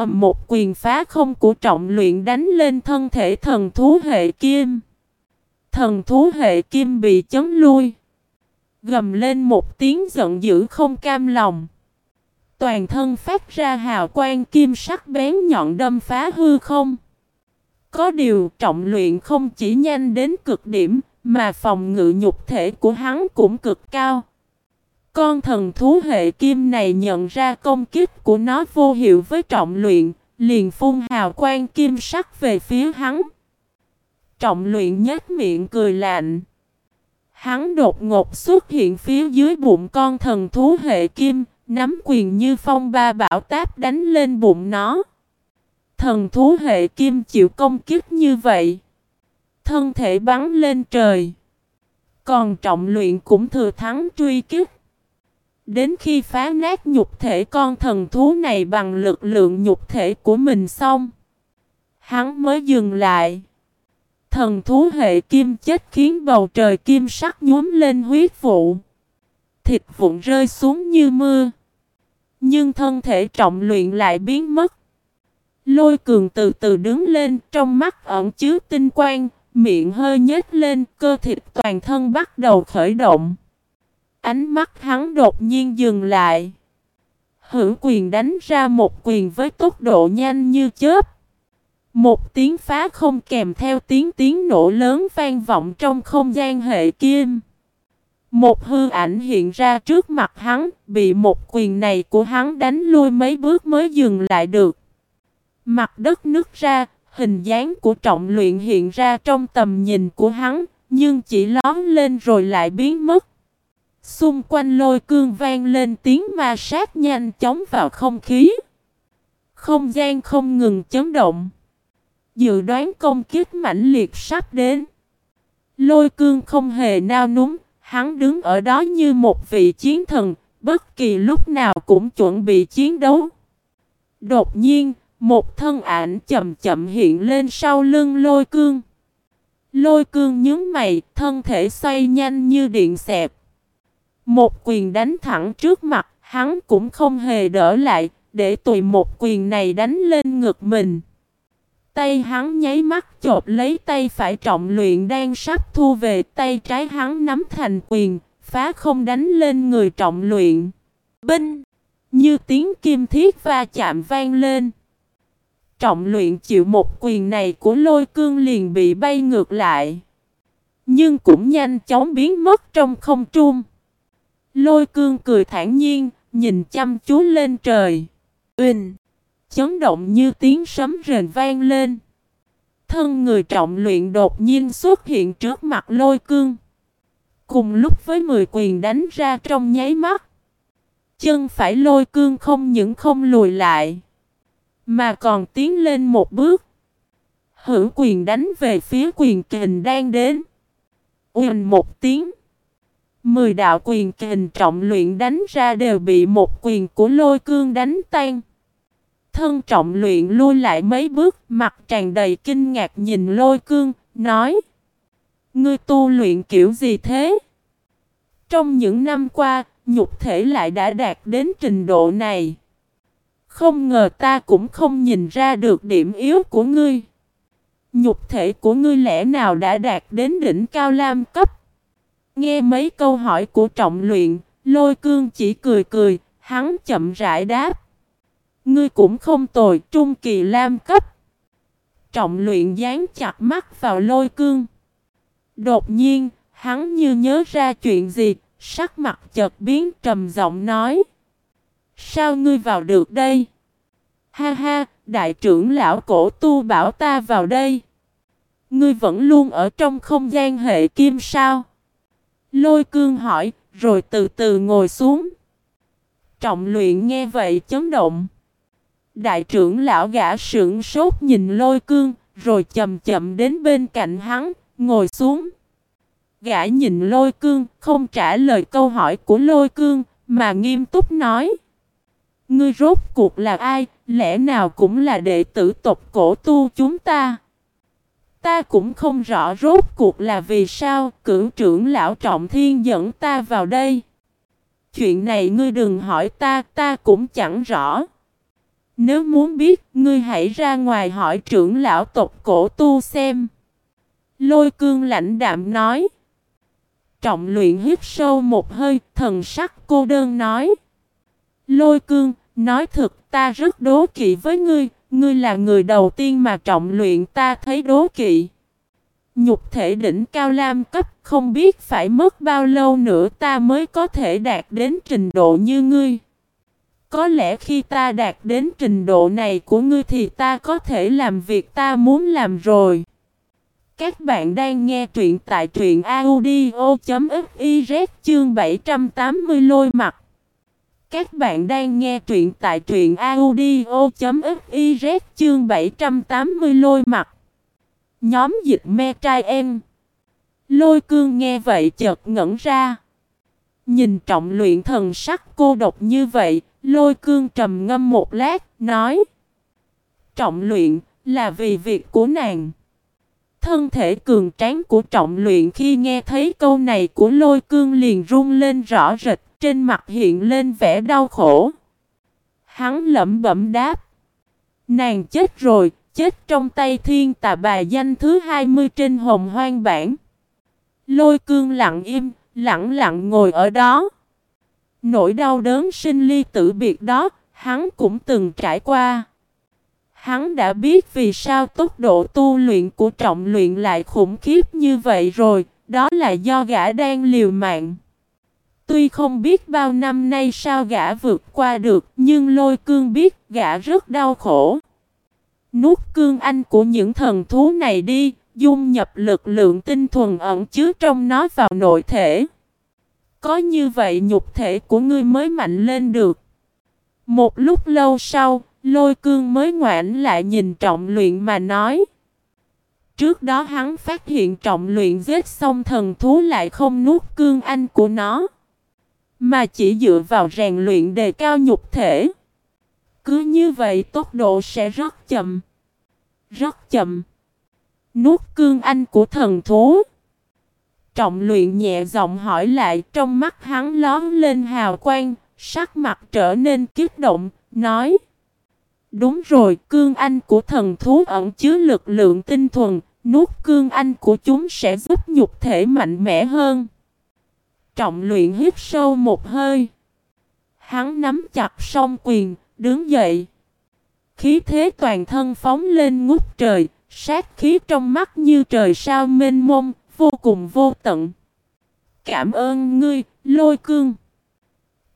ầm một quyền phá không của trọng luyện đánh lên thân thể thần thú hệ kim. Thần thú hệ kim bị chấn lui. Gầm lên một tiếng giận dữ không cam lòng. Toàn thân phát ra hào quang kim sắc bén nhọn đâm phá hư không. Có điều trọng luyện không chỉ nhanh đến cực điểm, mà phòng ngự nhục thể của hắn cũng cực cao. Con thần thú hệ kim này nhận ra công kích của nó vô hiệu với trọng luyện, liền phun hào quang kim sắc về phía hắn. Trọng luyện nhếch miệng cười lạnh. Hắn đột ngột xuất hiện phía dưới bụng con thần thú hệ kim, nắm quyền như phong ba bảo táp đánh lên bụng nó. Thần thú hệ kim chịu công kích như vậy. Thân thể bắn lên trời. Còn trọng luyện cũng thừa thắng truy kích. Đến khi phá nát nhục thể con thần thú này bằng lực lượng nhục thể của mình xong. Hắn mới dừng lại. Thần thú hệ kim chết khiến bầu trời kim sắc nhuốm lên huyết vụ. Thịt vụn rơi xuống như mưa. Nhưng thân thể trọng luyện lại biến mất. Lôi cường từ từ đứng lên trong mắt ẩn chứa tinh quang, miệng hơi nhếch lên, cơ thịt toàn thân bắt đầu khởi động. Ánh mắt hắn đột nhiên dừng lại. Hữu quyền đánh ra một quyền với tốc độ nhanh như chớp. Một tiếng phá không kèm theo tiếng tiếng nổ lớn vang vọng trong không gian hệ kim. Một hư ảnh hiện ra trước mặt hắn, bị một quyền này của hắn đánh lui mấy bước mới dừng lại được. Mặt đất nứt ra, hình dáng của trọng luyện hiện ra trong tầm nhìn của hắn, nhưng chỉ lón lên rồi lại biến mất. Xung quanh lôi cương vang lên tiếng ma sát nhanh chóng vào không khí. Không gian không ngừng chấn động. Dự đoán công kích mãnh liệt sắp đến. Lôi cương không hề nao núng, hắn đứng ở đó như một vị chiến thần, bất kỳ lúc nào cũng chuẩn bị chiến đấu. Đột nhiên, một thân ảnh chậm chậm hiện lên sau lưng lôi cương. Lôi cương nhướng mày, thân thể xoay nhanh như điện xẹp. Một quyền đánh thẳng trước mặt, hắn cũng không hề đỡ lại, để tùy một quyền này đánh lên ngực mình. Tay hắn nháy mắt chộp lấy tay phải trọng luyện đang sắp thu về tay trái hắn nắm thành quyền, phá không đánh lên người trọng luyện. Binh! Như tiếng kim thiết va chạm vang lên. Trọng luyện chịu một quyền này của lôi cương liền bị bay ngược lại. Nhưng cũng nhanh chóng biến mất trong không trung. Lôi cương cười thản nhiên, nhìn chăm chú lên trời. Uỳnh! Chấn động như tiếng sấm rền vang lên. Thân người trọng luyện đột nhiên xuất hiện trước mặt lôi cương. Cùng lúc với mười quyền đánh ra trong nháy mắt. Chân phải lôi cương không những không lùi lại. Mà còn tiến lên một bước. Hữu quyền đánh về phía quyền kình đang đến. Uỳnh một tiếng. Mười đạo quyền kình trọng luyện đánh ra đều bị một quyền của lôi cương đánh tan. Thân trọng luyện lui lại mấy bước, mặt tràn đầy kinh ngạc nhìn lôi cương, nói Ngươi tu luyện kiểu gì thế? Trong những năm qua, nhục thể lại đã đạt đến trình độ này. Không ngờ ta cũng không nhìn ra được điểm yếu của ngươi. Nhục thể của ngươi lẽ nào đã đạt đến đỉnh cao lam cấp? Nghe mấy câu hỏi của trọng luyện, lôi cương chỉ cười cười, hắn chậm rãi đáp. Ngươi cũng không tồi, trung kỳ lam cấp. Trọng luyện dán chặt mắt vào lôi cương. Đột nhiên, hắn như nhớ ra chuyện gì, sắc mặt chợt biến trầm giọng nói. Sao ngươi vào được đây? Ha ha, đại trưởng lão cổ tu bảo ta vào đây. Ngươi vẫn luôn ở trong không gian hệ kim sao? Lôi cương hỏi, rồi từ từ ngồi xuống. Trọng luyện nghe vậy chấn động. Đại trưởng lão gã sững sốt nhìn lôi cương, rồi chậm chậm đến bên cạnh hắn, ngồi xuống. Gã nhìn lôi cương, không trả lời câu hỏi của lôi cương, mà nghiêm túc nói. Ngươi rốt cuộc là ai, lẽ nào cũng là đệ tử tộc cổ tu chúng ta? Ta cũng không rõ rốt cuộc là vì sao cửu trưởng lão trọng thiên dẫn ta vào đây. Chuyện này ngươi đừng hỏi ta, ta cũng chẳng rõ. Nếu muốn biết, ngươi hãy ra ngoài hỏi trưởng lão tộc cổ tu xem. Lôi cương lãnh đạm nói. Trọng luyện hít sâu một hơi, thần sắc cô đơn nói. Lôi cương, nói thật ta rất đố kỵ với ngươi, ngươi là người đầu tiên mà trọng luyện ta thấy đố kỵ. Nhục thể đỉnh cao lam cấp, không biết phải mất bao lâu nữa ta mới có thể đạt đến trình độ như ngươi. Có lẽ khi ta đạt đến trình độ này của ngươi thì ta có thể làm việc ta muốn làm rồi. Các bạn đang nghe truyện tại truyện audio.fiz chương 780 lôi mặt. Các bạn đang nghe truyện tại truyện audio.fiz chương 780 lôi mặt. Nhóm dịch me trai em. Lôi cương nghe vậy chợt ngẩn ra. Nhìn trọng luyện thần sắc cô độc như vậy, lôi cương trầm ngâm một lát, nói. Trọng luyện, là vì việc của nàng. Thân thể cường tráng của trọng luyện khi nghe thấy câu này của lôi cương liền run lên rõ rệt, trên mặt hiện lên vẻ đau khổ. Hắn lẩm bẩm đáp. Nàng chết rồi, chết trong tay thiên tà bà danh thứ 20 trên hồng hoang bản. Lôi cương lặng im, lặng lặng ngồi ở đó. Nỗi đau đớn sinh ly tử biệt đó, hắn cũng từng trải qua. Hắn đã biết vì sao tốc độ tu luyện của trọng luyện lại khủng khiếp như vậy rồi, đó là do gã đang liều mạng. Tuy không biết bao năm nay sao gã vượt qua được, nhưng lôi cương biết gã rất đau khổ. Nuốt cương anh của những thần thú này đi, dung nhập lực lượng tinh thuần ẩn chứa trong nó vào nội thể. Có như vậy nhục thể của ngươi mới mạnh lên được. Một lúc lâu sau, lôi cương mới ngoãn lại nhìn trọng luyện mà nói. Trước đó hắn phát hiện trọng luyện giết xong thần thú lại không nuốt cương anh của nó. Mà chỉ dựa vào rèn luyện đề cao nhục thể. Cứ như vậy tốc độ sẽ rất chậm. Rất chậm. Nuốt cương anh của thần thú. Trọng luyện nhẹ giọng hỏi lại trong mắt hắn lón lên hào quang, sắc mặt trở nên kích động, nói Đúng rồi, cương anh của thần thú ẩn chứa lực lượng tinh thuần, nuốt cương anh của chúng sẽ giúp nhục thể mạnh mẽ hơn. Trọng luyện hít sâu một hơi. Hắn nắm chặt song quyền, đứng dậy. Khí thế toàn thân phóng lên ngút trời, sát khí trong mắt như trời sao mênh mông, vô cùng vô tận. Cảm ơn ngươi, lôi cương.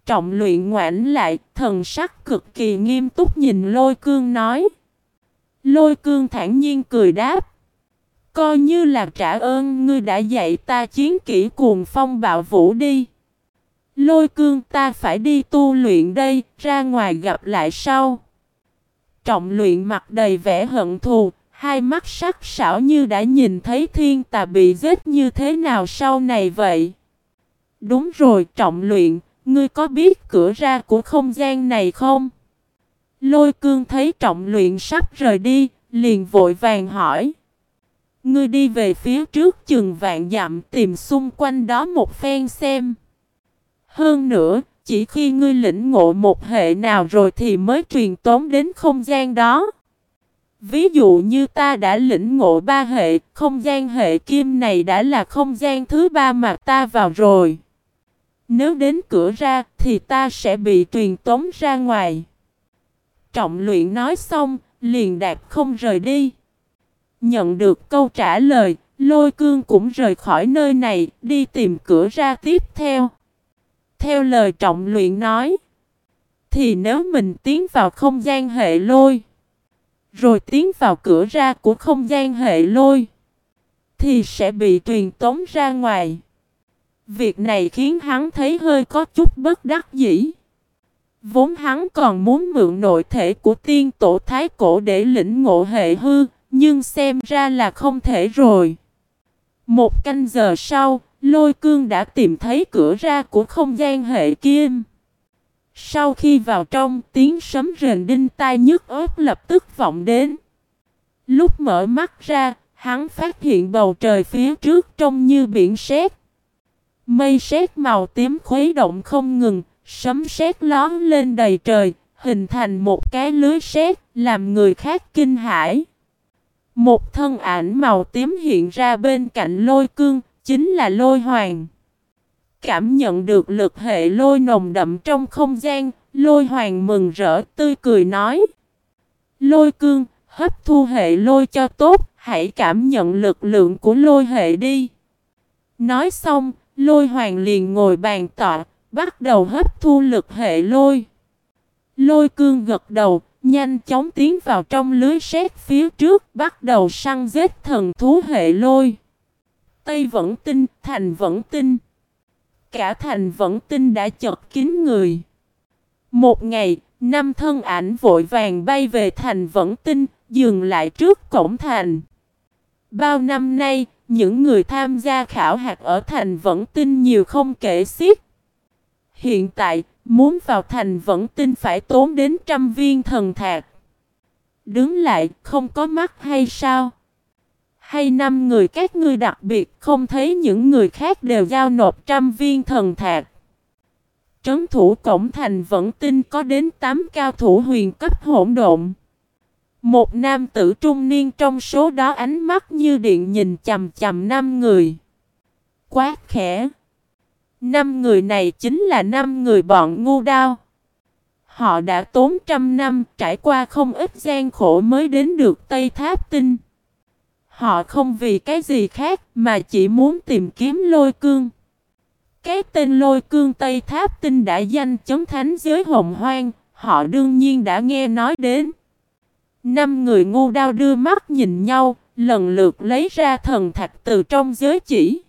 Trọng luyện ngoảnh lại, thần sắc cực kỳ nghiêm túc nhìn lôi cương nói. Lôi cương thản nhiên cười đáp. Coi như là trả ơn ngươi đã dạy ta chiến kỹ cuồng phong bạo vũ đi. Lôi cương ta phải đi tu luyện đây, ra ngoài gặp lại sau. Trọng luyện mặt đầy vẻ hận thù, hai mắt sắc sảo như đã nhìn thấy thiên tà bị giết như thế nào sau này vậy. Đúng rồi trọng luyện, ngươi có biết cửa ra của không gian này không? Lôi cương thấy trọng luyện sắp rời đi, liền vội vàng hỏi. Ngươi đi về phía trước chừng vạn dặm tìm xung quanh đó một phen xem. Hơn nữa, chỉ khi ngươi lĩnh ngộ một hệ nào rồi thì mới truyền tống đến không gian đó. Ví dụ như ta đã lĩnh ngộ ba hệ, không gian hệ kim này đã là không gian thứ ba mà ta vào rồi. Nếu đến cửa ra thì ta sẽ bị truyền tống ra ngoài. Trọng luyện nói xong, liền đạp không rời đi. Nhận được câu trả lời, lôi cương cũng rời khỏi nơi này, đi tìm cửa ra tiếp theo. Theo lời trọng luyện nói, thì nếu mình tiến vào không gian hệ lôi, rồi tiến vào cửa ra của không gian hệ lôi, thì sẽ bị truyền tống ra ngoài. Việc này khiến hắn thấy hơi có chút bất đắc dĩ. Vốn hắn còn muốn mượn nội thể của tiên tổ thái cổ để lĩnh ngộ hệ hư, nhưng xem ra là không thể rồi. Một canh giờ sau, lôi cương đã tìm thấy cửa ra của không gian hệ kim. Sau khi vào trong, tiếng sấm rền đinh tai nhức ớt lập tức vọng đến. Lúc mở mắt ra, hắn phát hiện bầu trời phía trước trông như biển sét. Mây sét màu tím khuấy động không ngừng, sấm sét lón lên đầy trời, hình thành một cái lưới sét, làm người khác kinh hãi. Một thân ảnh màu tím hiện ra bên cạnh lôi cương, chính là lôi hoàng. Cảm nhận được lực hệ lôi nồng đậm trong không gian, lôi hoàng mừng rỡ tươi cười nói. Lôi cương, hấp thu hệ lôi cho tốt, hãy cảm nhận lực lượng của lôi hệ đi. Nói xong, lôi hoàng liền ngồi bàn tọa, bắt đầu hấp thu lực hệ lôi. Lôi cương gật đầu, nhanh chóng tiến vào trong lưới sét phía trước, bắt đầu săn giết thần thú hệ lôi. Tây vẫn tin, thành vẫn tin. Cả thành vẫn tin đã chật kín người. Một ngày, năm thân ảnh vội vàng bay về thành vẫn tin, dừng lại trước cổng thành. Bao năm nay, những người tham gia khảo hạt ở thành vẫn tin nhiều không kể xiết. Hiện tại, muốn vào thành vẫn tin phải tốn đến trăm viên thần thạc. Đứng lại, không có mắt hay sao? Hay năm người các ngươi đặc biệt không thấy những người khác đều giao nộp trăm viên thần thạc. Trấn thủ cổng thành vẫn tin có đến 8 cao thủ huyền cấp hỗn độn. Một nam tử trung niên trong số đó ánh mắt như điện nhìn chầm chầm năm người. Quát khẽ. Năm người này chính là năm người bọn ngu đao. Họ đã tốn trăm năm trải qua không ít gian khổ mới đến được Tây Tháp Tinh. Họ không vì cái gì khác mà chỉ muốn tìm kiếm lôi cương. Cái tên lôi cương Tây Tháp Tinh đã danh chấn thánh giới hồng hoang, họ đương nhiên đã nghe nói đến. Năm người ngu đao đưa mắt nhìn nhau, lần lượt lấy ra thần thạch từ trong giới chỉ.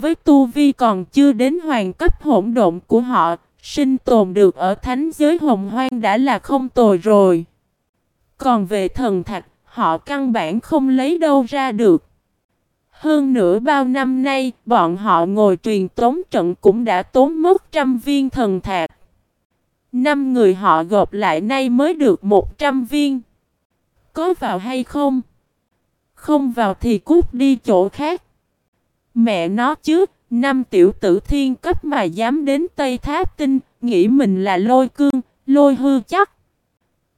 Với tu vi còn chưa đến hoàng cấp hỗn độn của họ, sinh tồn được ở thánh giới hồng hoang đã là không tồi rồi. Còn về thần thạch, họ căn bản không lấy đâu ra được. Hơn nữa bao năm nay, bọn họ ngồi truyền tống trận cũng đã tốn mất trăm viên thần thạch. Năm người họ gộp lại nay mới được một trăm viên. Có vào hay không? Không vào thì cút đi chỗ khác. Mẹ nó chứ, năm tiểu tử thiên cấp mà dám đến Tây Tháp Tinh, nghĩ mình là lôi cương, lôi hư chắc.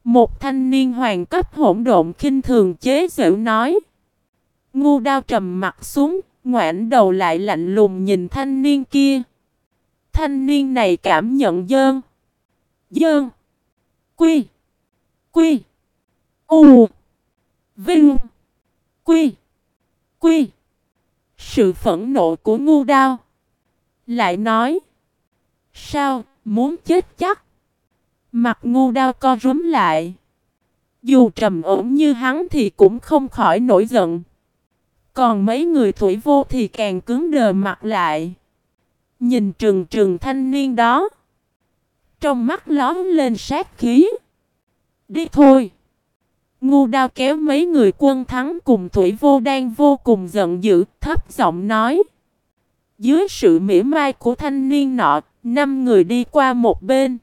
Một thanh niên hoàng cấp hỗn độn khinh thường chế giễu nói. Ngu đao trầm mặt xuống, ngoãn đầu lại lạnh lùng nhìn thanh niên kia. Thanh niên này cảm nhận dơn. Dơn. Quy. Quy. U. Vinh. Quy. Quy. Sự phẫn nộ của ngu đao. Lại nói. Sao, muốn chết chắc. Mặt ngu đao co rúm lại. Dù trầm ổn như hắn thì cũng không khỏi nổi giận. Còn mấy người thủy vô thì càng cứng đờ mặt lại. Nhìn trừng trừng thanh niên đó. Trong mắt lóm lên sát khí. Đi thôi. Ngu đao kéo mấy người quân thắng cùng Thủy Vô đang vô cùng giận dữ, thấp giọng nói. Dưới sự mỉa mai của thanh niên nọ, năm người đi qua một bên.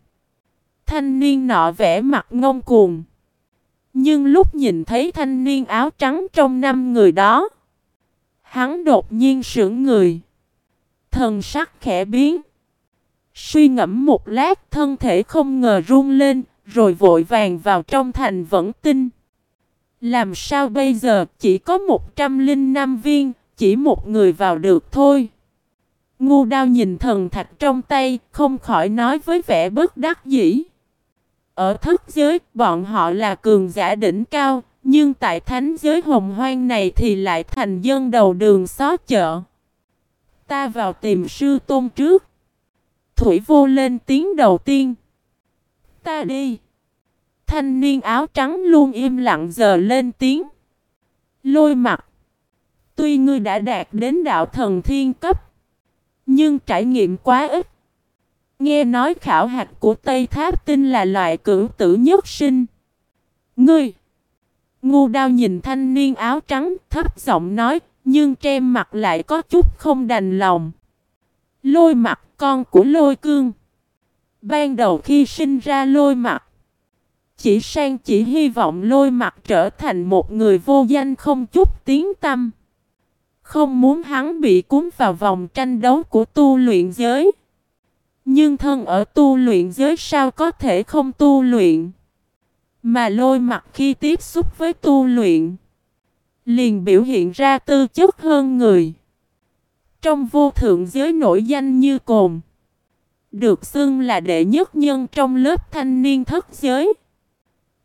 Thanh niên nọ vẽ mặt ngông cuồng. Nhưng lúc nhìn thấy thanh niên áo trắng trong năm người đó, hắn đột nhiên sững người. Thần sắc khẽ biến. Suy ngẫm một lát thân thể không ngờ run lên, rồi vội vàng vào trong thành vẫn tinh. Làm sao bây giờ chỉ có 105 viên, chỉ một người vào được thôi. Ngu đao nhìn thần thạch trong tay, không khỏi nói với vẻ bất đắc dĩ. Ở thức giới, bọn họ là cường giả đỉnh cao, nhưng tại thánh giới hồng hoang này thì lại thành dân đầu đường xó chợ. Ta vào tìm sư tôn trước. Thủy vô lên tiếng đầu tiên. Ta đi. Thanh niên áo trắng luôn im lặng giờ lên tiếng. Lôi mặt. Tuy ngươi đã đạt đến đạo thần thiên cấp. Nhưng trải nghiệm quá ít. Nghe nói khảo hạch của Tây Tháp Tinh là loại cử tử nhất sinh. Ngươi. Ngu đao nhìn thanh niên áo trắng thấp giọng nói. Nhưng trem mặt lại có chút không đành lòng. Lôi mặt con của lôi cương. Ban đầu khi sinh ra lôi mặt chỉ sang chỉ hy vọng lôi mặt trở thành một người vô danh không chút tiếng tâm. Không muốn hắn bị cuốn vào vòng tranh đấu của tu luyện giới. Nhưng thân ở tu luyện giới sao có thể không tu luyện. Mà lôi mặt khi tiếp xúc với tu luyện. Liền biểu hiện ra tư chất hơn người. Trong vô thượng giới nổi danh như cồn. Được xưng là đệ nhất nhân trong lớp thanh niên thất giới.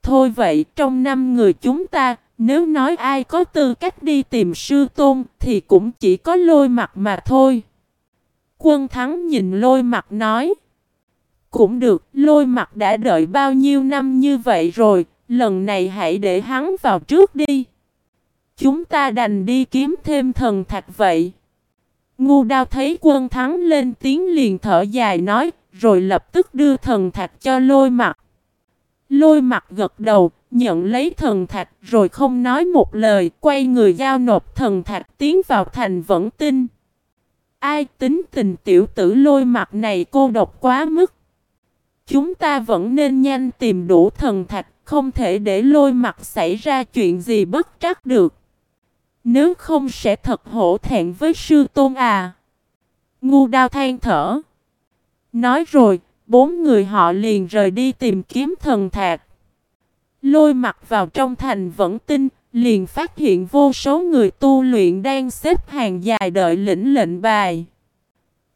Thôi vậy, trong năm người chúng ta, nếu nói ai có tư cách đi tìm sư tôn, thì cũng chỉ có lôi mặt mà thôi. Quân thắng nhìn lôi mặt nói. Cũng được, lôi mặt đã đợi bao nhiêu năm như vậy rồi, lần này hãy để hắn vào trước đi. Chúng ta đành đi kiếm thêm thần thạch vậy. Ngu đao thấy quân thắng lên tiếng liền thở dài nói, rồi lập tức đưa thần thạch cho lôi mặt. Lôi mặt gật đầu, nhận lấy thần thạch rồi không nói một lời, quay người giao nộp thần thạch tiến vào thành vẫn tin. Ai tính tình tiểu tử lôi mặt này cô độc quá mức. Chúng ta vẫn nên nhanh tìm đủ thần thạch, không thể để lôi mặt xảy ra chuyện gì bất trắc được. Nếu không sẽ thật hổ thẹn với sư tôn à. Ngu đao than thở. Nói rồi, bốn người họ liền rời đi tìm kiếm thần thạc Lôi mặt vào trong thành vẫn tin, liền phát hiện vô số người tu luyện đang xếp hàng dài đợi lĩnh lệnh bài.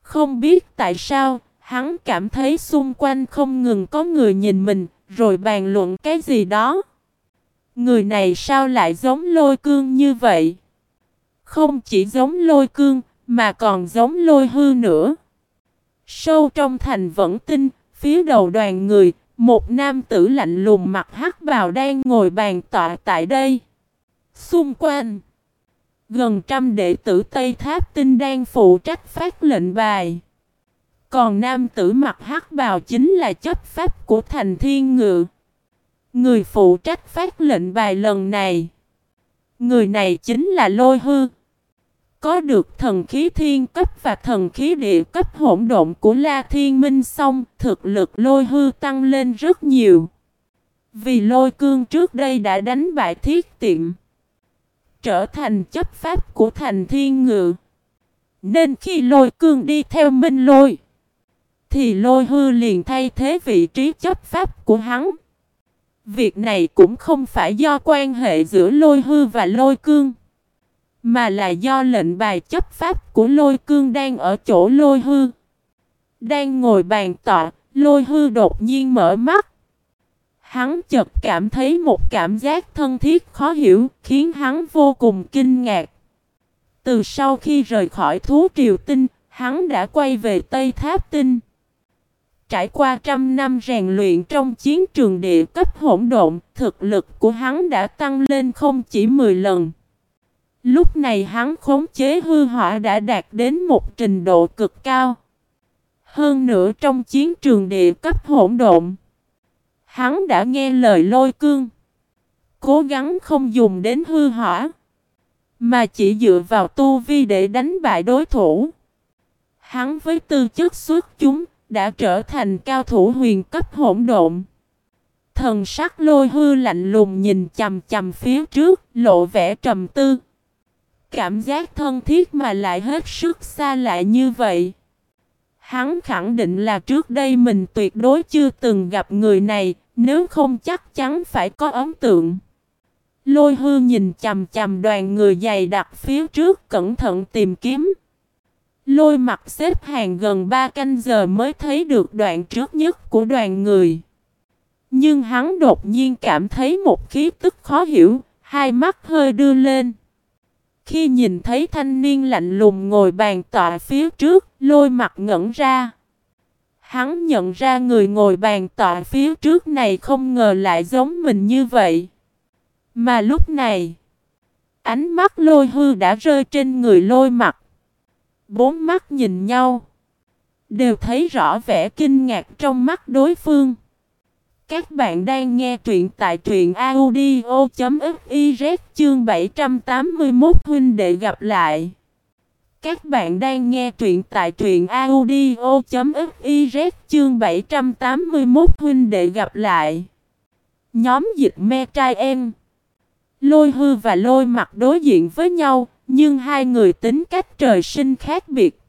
Không biết tại sao, hắn cảm thấy xung quanh không ngừng có người nhìn mình, rồi bàn luận cái gì đó. Người này sao lại giống lôi cương như vậy? Không chỉ giống lôi cương, mà còn giống lôi hư nữa. Sâu trong thành vẫn tin, phía đầu đoàn người, một nam tử lạnh lùng mặt hắc bào đang ngồi bàn tọa tại đây. Xung quanh, gần trăm đệ tử Tây Tháp Tinh đang phụ trách phát lệnh bài. Còn nam tử mặt hắc bào chính là chấp pháp của thành thiên ngự. Người phụ trách phát lệnh bài lần này. Người này chính là Lôi Hư. Có được thần khí thiên cấp và thần khí địa cấp hỗn độn của La Thiên Minh xong, thực lực lôi hư tăng lên rất nhiều. Vì lôi cương trước đây đã đánh bại thiết tiệm, trở thành chấp pháp của thành thiên ngự. Nên khi lôi cương đi theo minh lôi, thì lôi hư liền thay thế vị trí chấp pháp của hắn. Việc này cũng không phải do quan hệ giữa lôi hư và lôi cương. Mà là do lệnh bài chấp pháp của lôi cương đang ở chỗ lôi hư. Đang ngồi bàn tọa, lôi hư đột nhiên mở mắt. Hắn chợt cảm thấy một cảm giác thân thiết khó hiểu, khiến hắn vô cùng kinh ngạc. Từ sau khi rời khỏi thú triều tinh, hắn đã quay về Tây Tháp Tinh. Trải qua trăm năm rèn luyện trong chiến trường địa cấp hỗn độn, thực lực của hắn đã tăng lên không chỉ 10 lần. Lúc này hắn khống chế hư hỏa đã đạt đến một trình độ cực cao. Hơn nữa trong chiến trường địa cấp hỗn độn. Hắn đã nghe lời lôi cương. Cố gắng không dùng đến hư hỏa. Mà chỉ dựa vào tu vi để đánh bại đối thủ. Hắn với tư chất xuất chúng đã trở thành cao thủ huyền cấp hỗn độn. Thần sắc lôi hư lạnh lùng nhìn chầm chầm phía trước, lộ vẻ trầm tư. Cảm giác thân thiết mà lại hết sức xa lạ như vậy. Hắn khẳng định là trước đây mình tuyệt đối chưa từng gặp người này, nếu không chắc chắn phải có ấn tượng. Lôi hư nhìn chầm chầm đoàn người dày đặc phía trước cẩn thận tìm kiếm. Lôi mặt xếp hàng gần 3 canh giờ mới thấy được đoạn trước nhất của đoàn người. Nhưng hắn đột nhiên cảm thấy một khí tức khó hiểu, hai mắt hơi đưa lên. Khi nhìn thấy thanh niên lạnh lùng ngồi bàn tọa phía trước, lôi mặt ngẩn ra. Hắn nhận ra người ngồi bàn tọa phía trước này không ngờ lại giống mình như vậy. Mà lúc này, ánh mắt lôi hư đã rơi trên người lôi mặt. Bốn mắt nhìn nhau, đều thấy rõ vẻ kinh ngạc trong mắt đối phương. Các bạn đang nghe truyện tại truyện audio.fiz chương 781 huynh đệ gặp lại. Các bạn đang nghe truyện tại truyện audio.fiz chương 781 huynh đệ gặp lại. Nhóm dịch me trai em. Lôi hư và lôi mặt đối diện với nhau, nhưng hai người tính cách trời sinh khác biệt.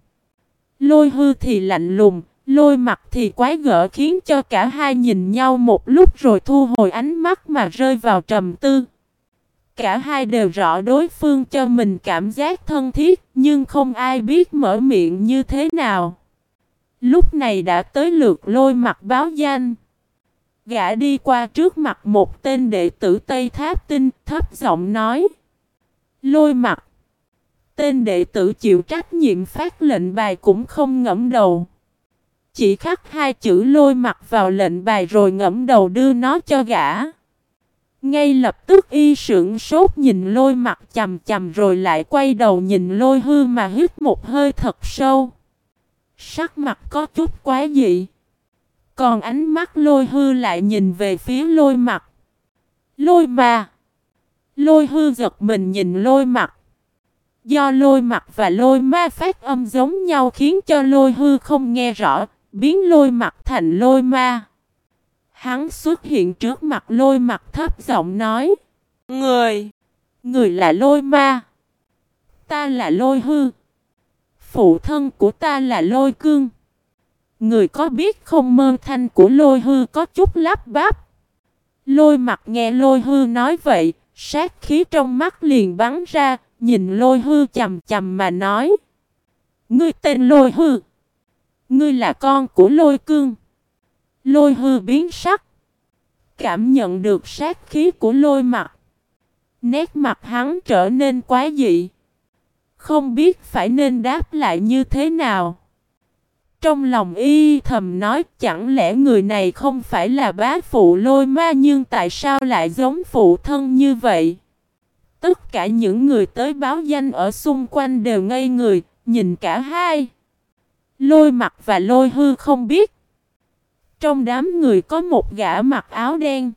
Lôi hư thì lạnh lùng, lôi mặt thì quái gở khiến cho cả hai nhìn nhau một lúc rồi thu hồi ánh mắt mà rơi vào trầm tư. Cả hai đều rõ đối phương cho mình cảm giác thân thiết, nhưng không ai biết mở miệng như thế nào. Lúc này đã tới lượt lôi mặt báo danh. Gã đi qua trước mặt một tên đệ tử Tây Tháp Tinh, thấp giọng nói. Lôi mặt. Tên đệ tử chịu trách nhiệm phát lệnh bài cũng không ngẫm đầu. Chỉ khắc hai chữ lôi mặt vào lệnh bài rồi ngẫm đầu đưa nó cho gã. Ngay lập tức y sưởng sốt nhìn lôi mặt chầm chầm rồi lại quay đầu nhìn lôi hư mà hít một hơi thật sâu. Sắc mặt có chút quá dị. Còn ánh mắt lôi hư lại nhìn về phía lôi mặt. Lôi mà. Lôi hư giật mình nhìn lôi mặt. Do lôi mặt và lôi ma phát âm giống nhau khiến cho lôi hư không nghe rõ, biến lôi mặt thành lôi ma. Hắn xuất hiện trước mặt lôi mặt thấp giọng nói. Người! Người là lôi ma. Ta là lôi hư. Phụ thân của ta là lôi cương. Người có biết không mơ thanh của lôi hư có chút lắp bắp. Lôi mặt nghe lôi hư nói vậy, sát khí trong mắt liền bắn ra, nhìn lôi hư chầm chầm mà nói. Ngươi tên lôi hư. Ngươi là con của lôi cương. Lôi hư biến sắc. Cảm nhận được sát khí của lôi mặt. Nét mặt hắn trở nên quá dị. Không biết phải nên đáp lại như thế nào. Trong lòng y thầm nói chẳng lẽ người này không phải là bá phụ lôi ma nhưng tại sao lại giống phụ thân như vậy? Tất cả những người tới báo danh ở xung quanh đều ngây người, nhìn cả hai. Lôi mặt và lôi hư không biết. Trong đám người có một gã mặc áo đen.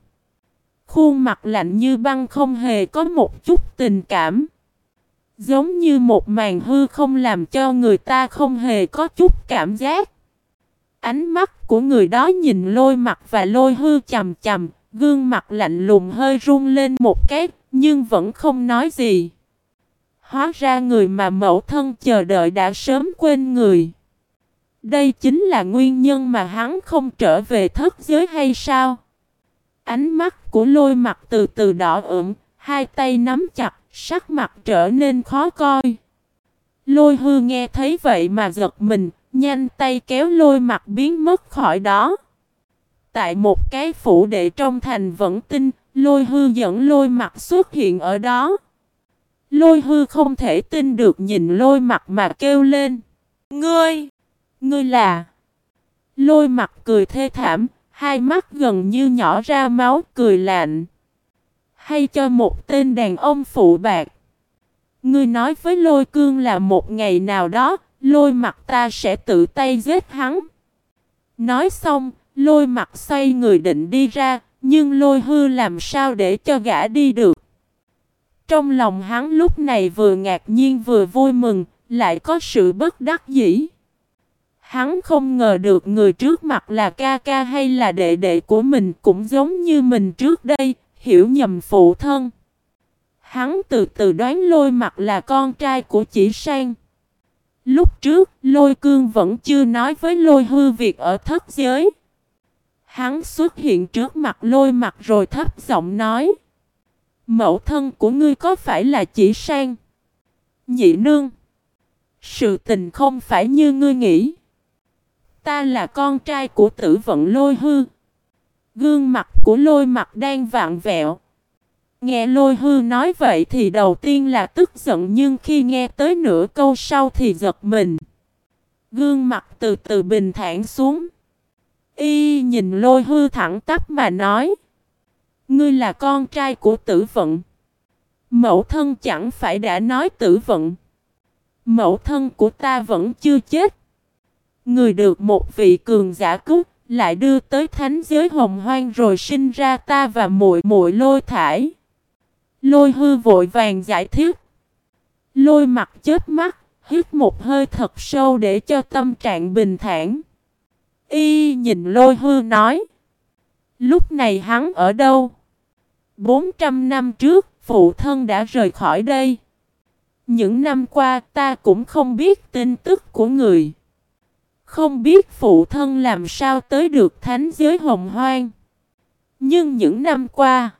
Khuôn mặt lạnh như băng không hề có một chút tình cảm. Giống như một màn hư không làm cho người ta không hề có chút cảm giác. Ánh mắt của người đó nhìn lôi mặt và lôi hư chầm chầm, gương mặt lạnh lùng hơi run lên một cái, nhưng vẫn không nói gì. Hóa ra người mà mẫu thân chờ đợi đã sớm quên người. Đây chính là nguyên nhân mà hắn không trở về thất giới hay sao? Ánh mắt của lôi mặt từ từ đỏ ửng, hai tay nắm chặt, sắc mặt trở nên khó coi. Lôi hư nghe thấy vậy mà giật mình, nhanh tay kéo lôi mặt biến mất khỏi đó. Tại một cái phủ đệ trong thành vẫn tin, lôi hư dẫn lôi mặt xuất hiện ở đó. Lôi hư không thể tin được nhìn lôi mặt mà kêu lên. Ngươi! Ngươi là... Lôi mặt cười thê thảm, hai mắt gần như nhỏ ra máu cười lạnh. Hay cho một tên đàn ông phụ bạc. Ngươi nói với lôi cương là một ngày nào đó, lôi mặt ta sẽ tự tay giết hắn. Nói xong, lôi mặt xoay người định đi ra, nhưng lôi hư làm sao để cho gã đi được. Trong lòng hắn lúc này vừa ngạc nhiên vừa vui mừng, lại có sự bất đắc dĩ. Hắn không ngờ được người trước mặt là ca ca hay là đệ đệ của mình cũng giống như mình trước đây, hiểu nhầm phụ thân. Hắn từ từ đoán lôi mặt là con trai của chỉ sang. Lúc trước, lôi cương vẫn chưa nói với lôi hư việc ở thất giới. Hắn xuất hiện trước mặt lôi mặt rồi thấp giọng nói. Mẫu thân của ngươi có phải là chỉ sang? Nhị nương. Sự tình không phải như ngươi nghĩ. Ta là con trai của tử vận lôi hư. Gương mặt của lôi mặt đang vạn vẹo. Nghe lôi hư nói vậy thì đầu tiên là tức giận nhưng khi nghe tới nửa câu sau thì giật mình. Gương mặt từ từ bình thản xuống. Y nhìn lôi hư thẳng tắp mà nói. Ngươi là con trai của tử vận. Mẫu thân chẳng phải đã nói tử vận. Mẫu thân của ta vẫn chưa chết. Người được một vị cường giả cứu, lại đưa tới thánh giới hồng hoang rồi sinh ra ta và muội muội lôi thải. Lôi hư vội vàng giải thích. Lôi mặt chết mắt, hít một hơi thật sâu để cho tâm trạng bình thản. Y nhìn lôi hư nói. Lúc này hắn ở đâu? 400 năm trước, phụ thân đã rời khỏi đây. Những năm qua ta cũng không biết tin tức của người. Không biết phụ thân làm sao tới được thánh giới hồng hoang. Nhưng những năm qua,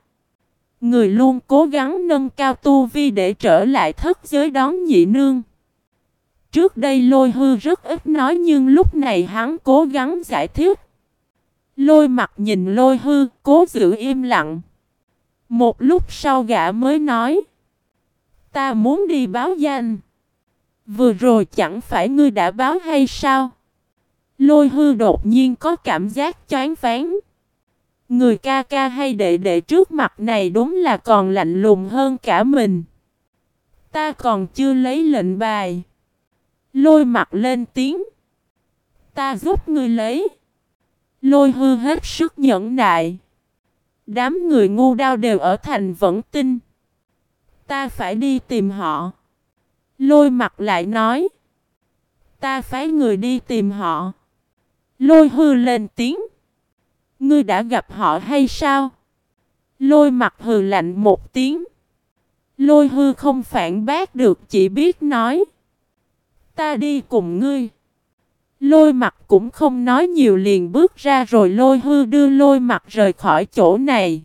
người luôn cố gắng nâng cao tu vi để trở lại thất giới đón nhị nương. Trước đây lôi hư rất ít nói nhưng lúc này hắn cố gắng giải thích. Lôi mặt nhìn lôi hư, cố giữ im lặng. Một lúc sau gã mới nói. Ta muốn đi báo danh. Vừa rồi chẳng phải ngươi đã báo hay sao? Lôi hư đột nhiên có cảm giác choáng phán. Người ca ca hay đệ đệ trước mặt này đúng là còn lạnh lùng hơn cả mình. Ta còn chưa lấy lệnh bài. Lôi mặt lên tiếng. Ta giúp ngươi lấy. Lôi hư hết sức nhẫn nại. Đám người ngu đao đều ở thành vẫn tin. Ta phải đi tìm họ. Lôi mặt lại nói. Ta phái người đi tìm họ. Lôi hư lên tiếng. Ngươi đã gặp họ hay sao? Lôi mặt hừ lạnh một tiếng. Lôi hư không phản bác được chỉ biết nói. Ta đi cùng ngươi. Lôi mặt cũng không nói nhiều liền bước ra rồi lôi hư đưa lôi mặt rời khỏi chỗ này.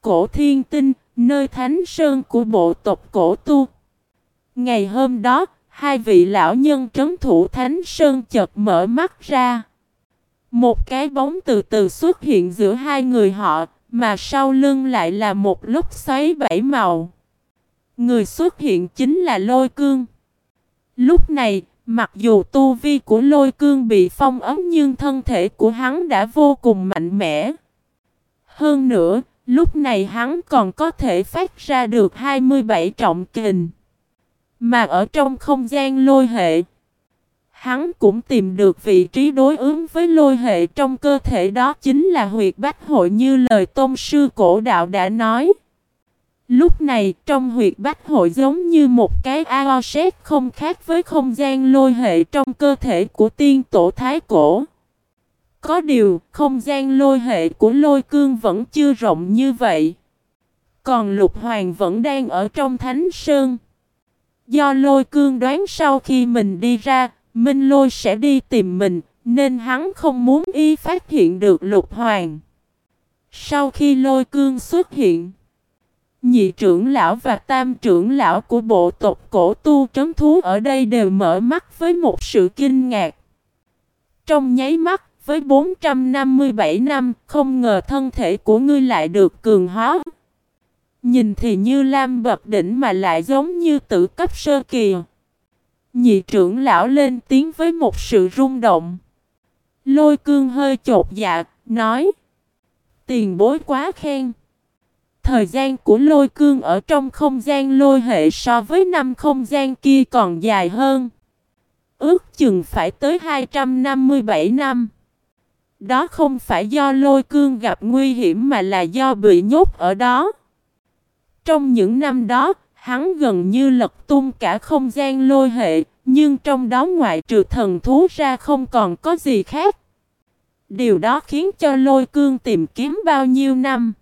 Cổ thiên tinh, nơi thánh sơn của bộ tộc cổ tu. Ngày hôm đó, hai vị lão nhân trấn thủ thánh sơn chợt mở mắt ra. Một cái bóng từ từ xuất hiện giữa hai người họ, mà sau lưng lại là một lúc xoáy bảy màu. Người xuất hiện chính là lôi cương. Lúc này, mặc dù tu vi của lôi cương bị phong ấm nhưng thân thể của hắn đã vô cùng mạnh mẽ. Hơn nữa, lúc này hắn còn có thể phát ra được 27 trọng kình. Mà ở trong không gian lôi hệ, hắn cũng tìm được vị trí đối ứng với lôi hệ trong cơ thể đó chính là huyệt bách hội như lời tôn sư cổ đạo đã nói. Lúc này trong huyệt bách hội giống như một cái ao xét không khác với không gian lôi hệ trong cơ thể của tiên tổ thái cổ. Có điều không gian lôi hệ của lôi cương vẫn chưa rộng như vậy. Còn lục hoàng vẫn đang ở trong thánh sơn. Do lôi cương đoán sau khi mình đi ra, Minh lôi sẽ đi tìm mình, nên hắn không muốn y phát hiện được lục hoàng. Sau khi lôi cương xuất hiện, nhị trưởng lão và tam trưởng lão của bộ tộc cổ tu trấn thú ở đây đều mở mắt với một sự kinh ngạc. Trong nháy mắt, với 457 năm, không ngờ thân thể của ngươi lại được cường hóa. Nhìn thì như lam bập đỉnh mà lại giống như tử cấp sơ kỳ. Nhị trưởng lão lên tiếng với một sự rung động. Lôi cương hơi chột dạ, nói. Tiền bối quá khen. Thời gian của lôi cương ở trong không gian lôi hệ so với năm không gian kia còn dài hơn. Ước chừng phải tới 257 năm. Đó không phải do lôi cương gặp nguy hiểm mà là do bị nhốt ở đó. Trong những năm đó, hắn gần như lật tung cả không gian lôi hệ, nhưng trong đó ngoại trừ thần thú ra không còn có gì khác. Điều đó khiến cho lôi cương tìm kiếm bao nhiêu năm.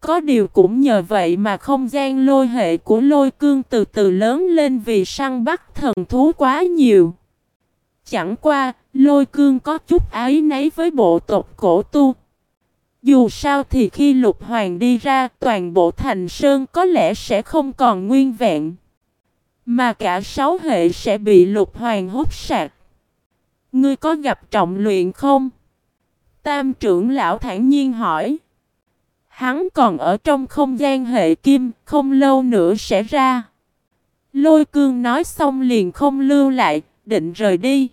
Có điều cũng nhờ vậy mà không gian lôi hệ của lôi cương từ từ lớn lên vì săn bắt thần thú quá nhiều. Chẳng qua, lôi cương có chút ái nấy với bộ tộc cổ tu. Dù sao thì khi lục hoàng đi ra toàn bộ thành sơn có lẽ sẽ không còn nguyên vẹn. Mà cả sáu hệ sẽ bị lục hoàng hút sạc. Ngươi có gặp trọng luyện không? Tam trưởng lão thản nhiên hỏi. Hắn còn ở trong không gian hệ kim, không lâu nữa sẽ ra. Lôi cương nói xong liền không lưu lại, định rời đi.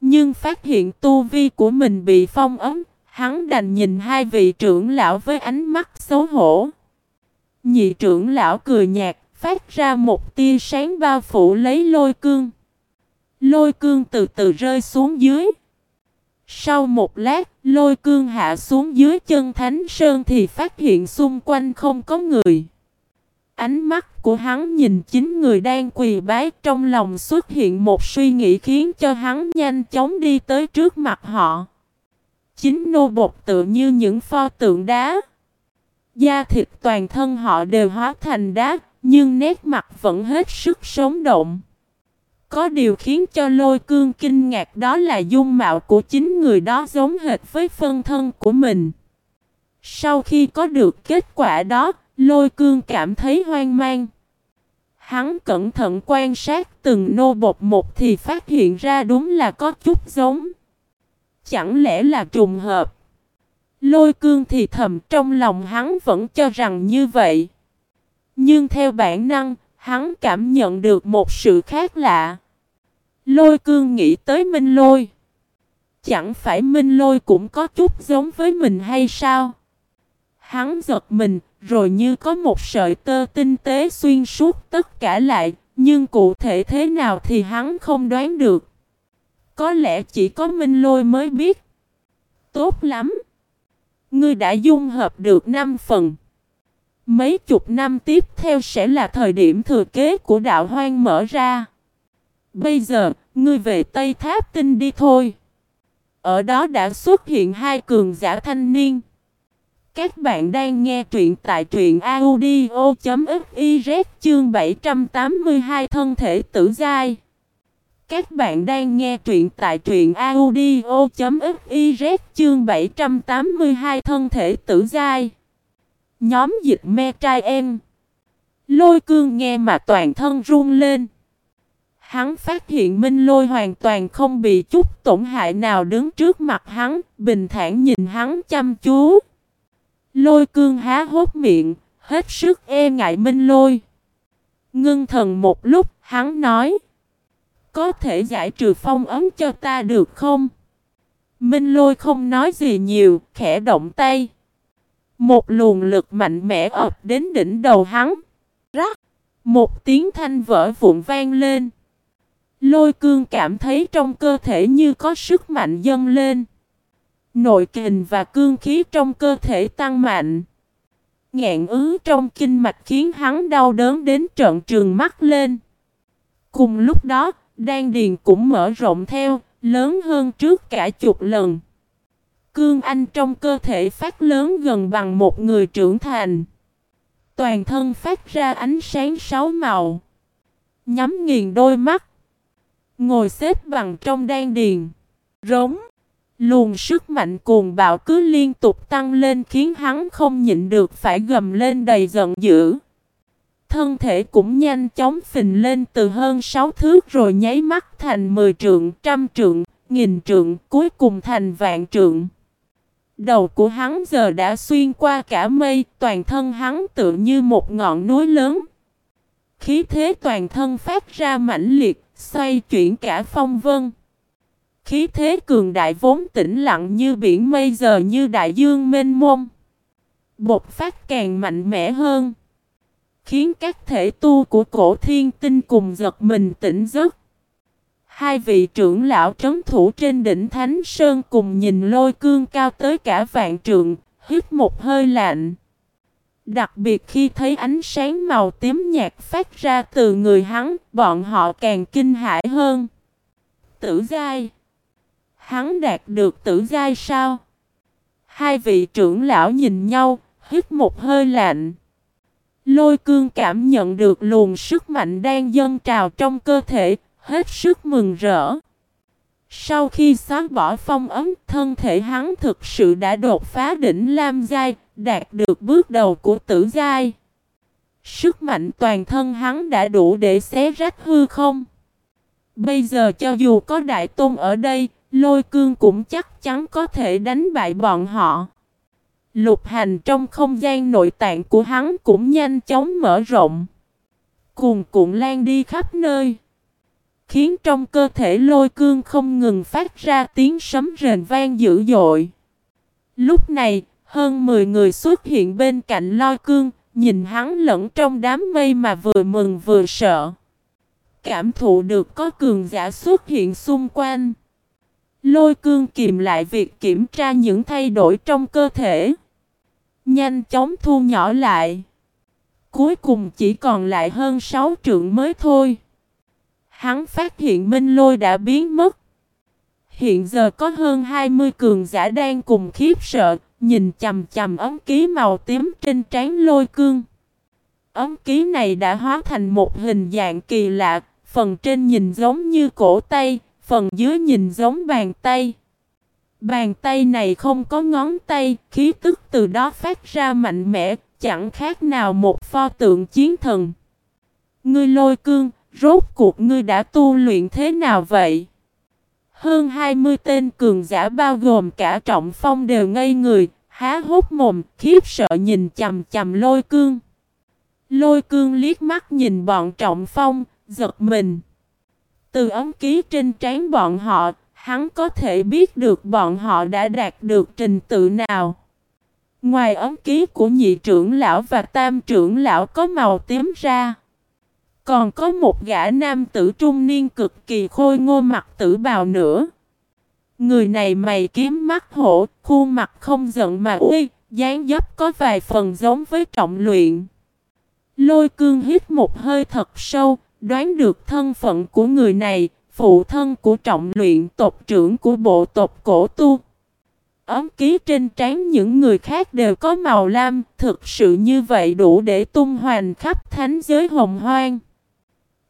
Nhưng phát hiện tu vi của mình bị phong ấm, hắn đành nhìn hai vị trưởng lão với ánh mắt xấu hổ. Nhị trưởng lão cười nhạt, phát ra một tia sáng bao phủ lấy lôi cương. Lôi cương từ từ rơi xuống dưới. Sau một lát, lôi cương hạ xuống dưới chân thánh sơn thì phát hiện xung quanh không có người. Ánh mắt của hắn nhìn chính người đang quỳ bái trong lòng xuất hiện một suy nghĩ khiến cho hắn nhanh chóng đi tới trước mặt họ. Chính nô bột tự như những pho tượng đá. Da thịt toàn thân họ đều hóa thành đá, nhưng nét mặt vẫn hết sức sống động. Có điều khiến cho lôi cương kinh ngạc đó là dung mạo của chính người đó giống hệt với phân thân của mình. Sau khi có được kết quả đó, lôi cương cảm thấy hoang mang. Hắn cẩn thận quan sát từng nô bột một thì phát hiện ra đúng là có chút giống. Chẳng lẽ là trùng hợp? Lôi cương thì thầm trong lòng hắn vẫn cho rằng như vậy. Nhưng theo bản năng, hắn cảm nhận được một sự khác lạ. Lôi cương nghĩ tới Minh Lôi. Chẳng phải Minh Lôi cũng có chút giống với mình hay sao? Hắn giật mình, rồi như có một sợi tơ tinh tế xuyên suốt tất cả lại, nhưng cụ thể thế nào thì hắn không đoán được. Có lẽ chỉ có Minh Lôi mới biết. Tốt lắm. Ngươi đã dung hợp được 5 phần. Mấy chục năm tiếp theo sẽ là thời điểm thừa kế của đạo hoang mở ra. Bây giờ, ngươi về Tây Tháp Tinh đi thôi. Ở đó đã xuất hiện hai cường giả thanh niên. Các bạn đang nghe truyện tại truyện audio.fiz chương 782 thân thể tử giai. Các bạn đang nghe truyện tại truyện audio.fiz chương 782 thân thể tử giai. Nhóm dịch me trai em. Lôi cương nghe mà toàn thân run lên. Hắn phát hiện Minh Lôi hoàn toàn không bị chút tổn hại nào đứng trước mặt hắn, bình thản nhìn hắn chăm chú. Lôi cương há hốt miệng, hết sức e ngại Minh Lôi. Ngưng thần một lúc, hắn nói. Có thể giải trừ phong ấn cho ta được không? Minh Lôi không nói gì nhiều, khẽ động tay. Một luồng lực mạnh mẽ ập đến đỉnh đầu hắn. Rắc! Một tiếng thanh vỡ vụn vang lên. Lôi cương cảm thấy trong cơ thể như có sức mạnh dâng lên. Nội kình và cương khí trong cơ thể tăng mạnh. Ngạn ứ trong kinh mạch khiến hắn đau đớn đến trợn trường mắt lên. Cùng lúc đó, đan điền cũng mở rộng theo, lớn hơn trước cả chục lần. Cương anh trong cơ thể phát lớn gần bằng một người trưởng thành. Toàn thân phát ra ánh sáng sáu màu. Nhắm nghiền đôi mắt. Ngồi xếp bằng trong đan điền. Rống. luồn sức mạnh cuồng bạo cứ liên tục tăng lên khiến hắn không nhịn được phải gầm lên đầy giận dữ. Thân thể cũng nhanh chóng phình lên từ hơn 6 thước rồi nháy mắt thành 10 trượng, trăm trượng, nghìn trượng, cuối cùng thành vạn trượng. Đầu của hắn giờ đã xuyên qua cả mây, toàn thân hắn tựa như một ngọn núi lớn. Khí thế toàn thân phát ra mãnh liệt, xoay chuyển cả phong vân. Khí thế cường đại vốn tĩnh lặng như biển mây giờ như đại dương mênh mông. Bột phát càng mạnh mẽ hơn. Khiến các thể tu của cổ thiên tinh cùng giật mình tỉnh giấc. Hai vị trưởng lão trấn thủ trên đỉnh Thánh Sơn cùng nhìn lôi cương cao tới cả vạn trượng, hít một hơi lạnh. Đặc biệt khi thấy ánh sáng màu tím nhạt phát ra từ người hắn, bọn họ càng kinh hãi hơn. Tử giai Hắn đạt được tử giai sao? Hai vị trưởng lão nhìn nhau, hít một hơi lạnh. Lôi cương cảm nhận được luồng sức mạnh đang dâng trào trong cơ thể, hết sức mừng rỡ. Sau khi xóa bỏ phong ấm, thân thể hắn thực sự đã đột phá đỉnh Lam Giai, đạt được bước đầu của tử Giai. Sức mạnh toàn thân hắn đã đủ để xé rách hư không. Bây giờ cho dù có Đại Tôn ở đây, Lôi Cương cũng chắc chắn có thể đánh bại bọn họ. Lục hành trong không gian nội tạng của hắn cũng nhanh chóng mở rộng. Cuồn cuộn lan đi khắp nơi khiến trong cơ thể lôi cương không ngừng phát ra tiếng sấm rền vang dữ dội. Lúc này, hơn 10 người xuất hiện bên cạnh lôi cương, nhìn hắn lẫn trong đám mây mà vừa mừng vừa sợ. Cảm thụ được có cường giả xuất hiện xung quanh. Lôi cương kìm lại việc kiểm tra những thay đổi trong cơ thể. Nhanh chóng thu nhỏ lại. Cuối cùng chỉ còn lại hơn 6 trượng mới thôi. Hắn phát hiện Minh Lôi đã biến mất. Hiện giờ có hơn 20 cường giả đang cùng khiếp sợ, nhìn chầm chầm ấm ký màu tím trên trán lôi cương. Ấm ký này đã hóa thành một hình dạng kỳ lạ, phần trên nhìn giống như cổ tay, phần dưới nhìn giống bàn tay. Bàn tay này không có ngón tay, khí tức từ đó phát ra mạnh mẽ, chẳng khác nào một pho tượng chiến thần. Ngươi lôi cương, rốt cuộc ngươi đã tu luyện thế nào vậy? Hơn 20 tên cường giả bao gồm cả trọng phong đều ngây người, há hốt mồm, khiếp sợ nhìn chầm chầm lôi cương. Lôi cương liếc mắt nhìn bọn trọng phong, giật mình. Từ ấm ký trên trán bọn họ, hắn có thể biết được bọn họ đã đạt được trình tự nào. Ngoài ấm ký của nhị trưởng lão và tam trưởng lão có màu tím ra. Còn có một gã nam tử trung niên cực kỳ khôi ngô mặt tử bào nữa. Người này mày kiếm mắt hổ, khuôn mặt không giận mà uy, dáng dấp có vài phần giống với trọng luyện. Lôi cương hít một hơi thật sâu, đoán được thân phận của người này, phụ thân của trọng luyện tộc trưởng của bộ tộc cổ tu. Ấm ký trên trán những người khác đều có màu lam, thực sự như vậy đủ để tung hoành khắp thánh giới hồng hoang.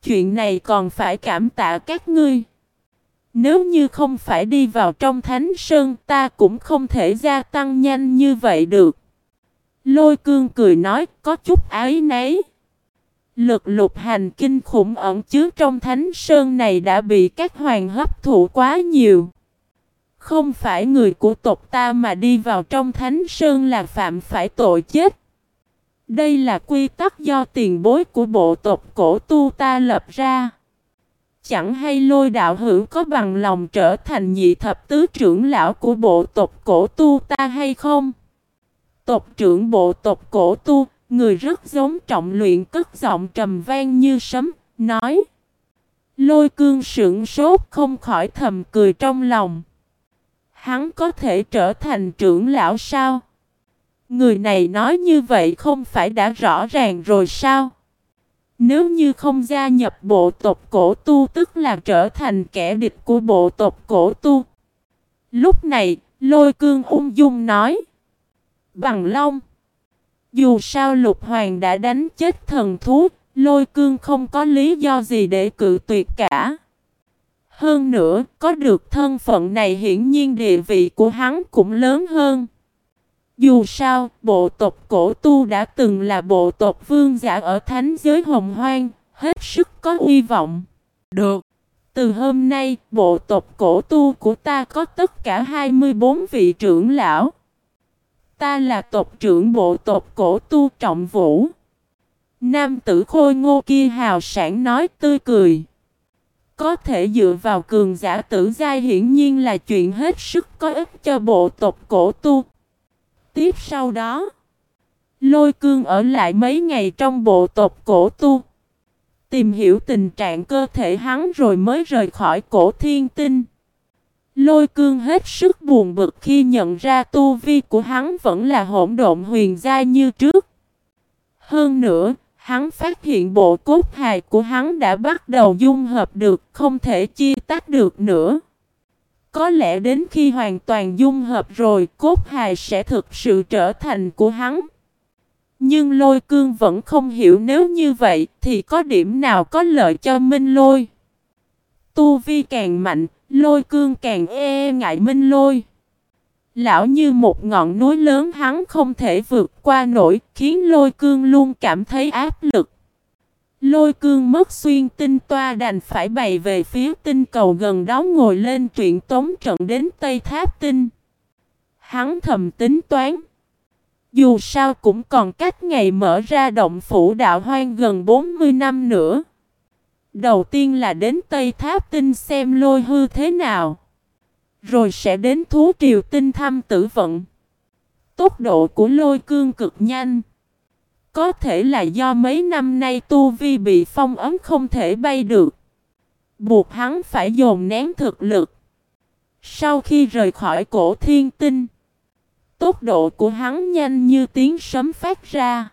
Chuyện này còn phải cảm tạ các ngươi. Nếu như không phải đi vào trong thánh sơn ta cũng không thể gia tăng nhanh như vậy được. Lôi cương cười nói có chút ái nấy. Lực lục hành kinh khủng ẩn chứa trong thánh sơn này đã bị các hoàng hấp thụ quá nhiều. Không phải người của tộc ta mà đi vào trong thánh sơn là phạm phải tội chết. Đây là quy tắc do tiền bối của bộ tộc cổ tu ta lập ra. Chẳng hay lôi đạo hữu có bằng lòng trở thành nhị thập tứ trưởng lão của bộ tộc cổ tu ta hay không? Tộc trưởng bộ tộc cổ tu, người rất giống trọng luyện cất giọng trầm vang như sấm, nói. Lôi cương sững sốt không khỏi thầm cười trong lòng. Hắn có thể trở thành trưởng lão sao? Người này nói như vậy không phải đã rõ ràng rồi sao? Nếu như không gia nhập bộ tộc cổ tu tức là trở thành kẻ địch của bộ tộc cổ tu. Lúc này, lôi cương ung dung nói. Bằng long. Dù sao lục hoàng đã đánh chết thần thú, lôi cương không có lý do gì để cự tuyệt cả. Hơn nữa, có được thân phận này hiển nhiên địa vị của hắn cũng lớn hơn. Dù sao, bộ tộc cổ tu đã từng là bộ tộc vương giả ở thánh giới hồng hoang, hết sức có uy vọng. Được. Từ hôm nay, bộ tộc cổ tu của ta có tất cả 24 vị trưởng lão. Ta là tộc trưởng bộ tộc cổ tu trọng vũ. Nam tử khôi ngô kia hào sản nói tươi cười. Có thể dựa vào cường giả tử giai hiển nhiên là chuyện hết sức có ích cho bộ tộc cổ tu. Tiếp sau đó, lôi cương ở lại mấy ngày trong bộ tộc cổ tu. Tìm hiểu tình trạng cơ thể hắn rồi mới rời khỏi cổ thiên tinh. Lôi cương hết sức buồn bực khi nhận ra tu vi của hắn vẫn là hỗn độn huyền giai như trước. Hơn nữa, hắn phát hiện bộ cốt hài của hắn đã bắt đầu dung hợp được, không thể chia tách được nữa. Có lẽ đến khi hoàn toàn dung hợp rồi, cốt hài sẽ thực sự trở thành của hắn. Nhưng lôi cương vẫn không hiểu nếu như vậy thì có điểm nào có lợi cho Minh Lôi. Tu vi càng mạnh, lôi cương càng e, e ngại Minh Lôi. Lão như một ngọn núi lớn hắn không thể vượt qua nổi, khiến lôi cương luôn cảm thấy áp lực. Lôi cương mất xuyên tinh toa đành phải bày về phía tinh cầu gần đó ngồi lên truyện tống trận đến Tây Tháp Tinh. Hắn thầm tính toán. Dù sao cũng còn cách ngày mở ra động phủ đạo hoang gần 40 năm nữa. Đầu tiên là đến Tây Tháp Tinh xem lôi hư thế nào. Rồi sẽ đến thú triều tinh thăm tử vận. Tốc độ của lôi cương cực nhanh. Có thể là do mấy năm nay tu vi bị phong ấm không thể bay được. Buộc hắn phải dồn nén thực lực. Sau khi rời khỏi cổ thiên tinh, tốc độ của hắn nhanh như tiếng sấm phát ra.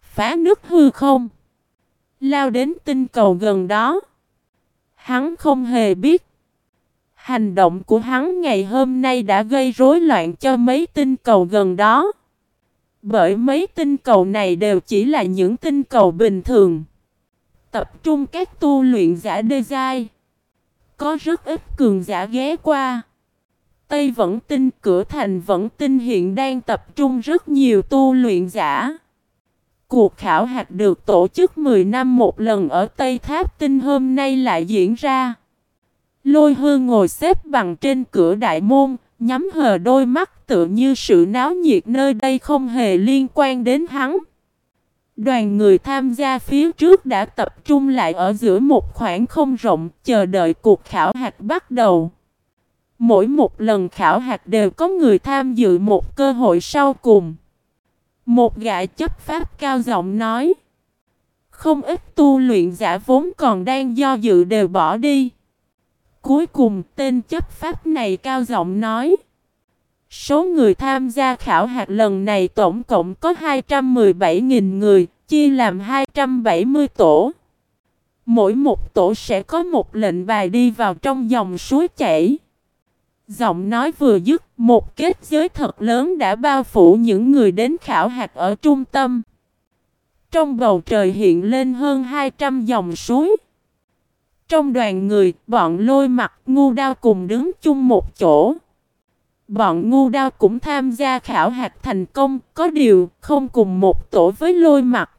Phá nước hư không. Lao đến tinh cầu gần đó. Hắn không hề biết. Hành động của hắn ngày hôm nay đã gây rối loạn cho mấy tinh cầu gần đó. Bởi mấy tinh cầu này đều chỉ là những tinh cầu bình thường. tập trung các tu luyện giả đê dai. Có rất ít cường giả ghé qua. Tây vẫn tinh, cửa thành vẫn tinh hiện đang tập trung rất nhiều tu luyện giả. Cuộc khảo hạch được tổ chức 10 năm một lần ở Tây Tháp Tinh hôm nay lại diễn ra. Lôi hương ngồi xếp bằng trên cửa đại môn, nhắm hờ đôi mắt tự như sự náo nhiệt nơi đây không hề liên quan đến hắn. Đoàn người tham gia phía trước đã tập trung lại ở giữa một khoảng không rộng chờ đợi cuộc khảo hạch bắt đầu. Mỗi một lần khảo hạch đều có người tham dự một cơ hội sau cùng. Một gã chấp pháp cao giọng nói. Không ít tu luyện giả vốn còn đang do dự đều bỏ đi. Cuối cùng tên chấp pháp này cao giọng nói. Số người tham gia khảo hạt lần này tổng cộng có 217.000 người, chia làm 270 tổ. Mỗi một tổ sẽ có một lệnh bài đi vào trong dòng suối chảy. Giọng nói vừa dứt, một kết giới thật lớn đã bao phủ những người đến khảo hạt ở trung tâm. Trong bầu trời hiện lên hơn 200 dòng suối. Trong đoàn người, bọn lôi mặt ngu đao cùng đứng chung một chỗ. Bọn ngu đao cũng tham gia khảo hạt thành công, có điều không cùng một tổ với lôi mặt.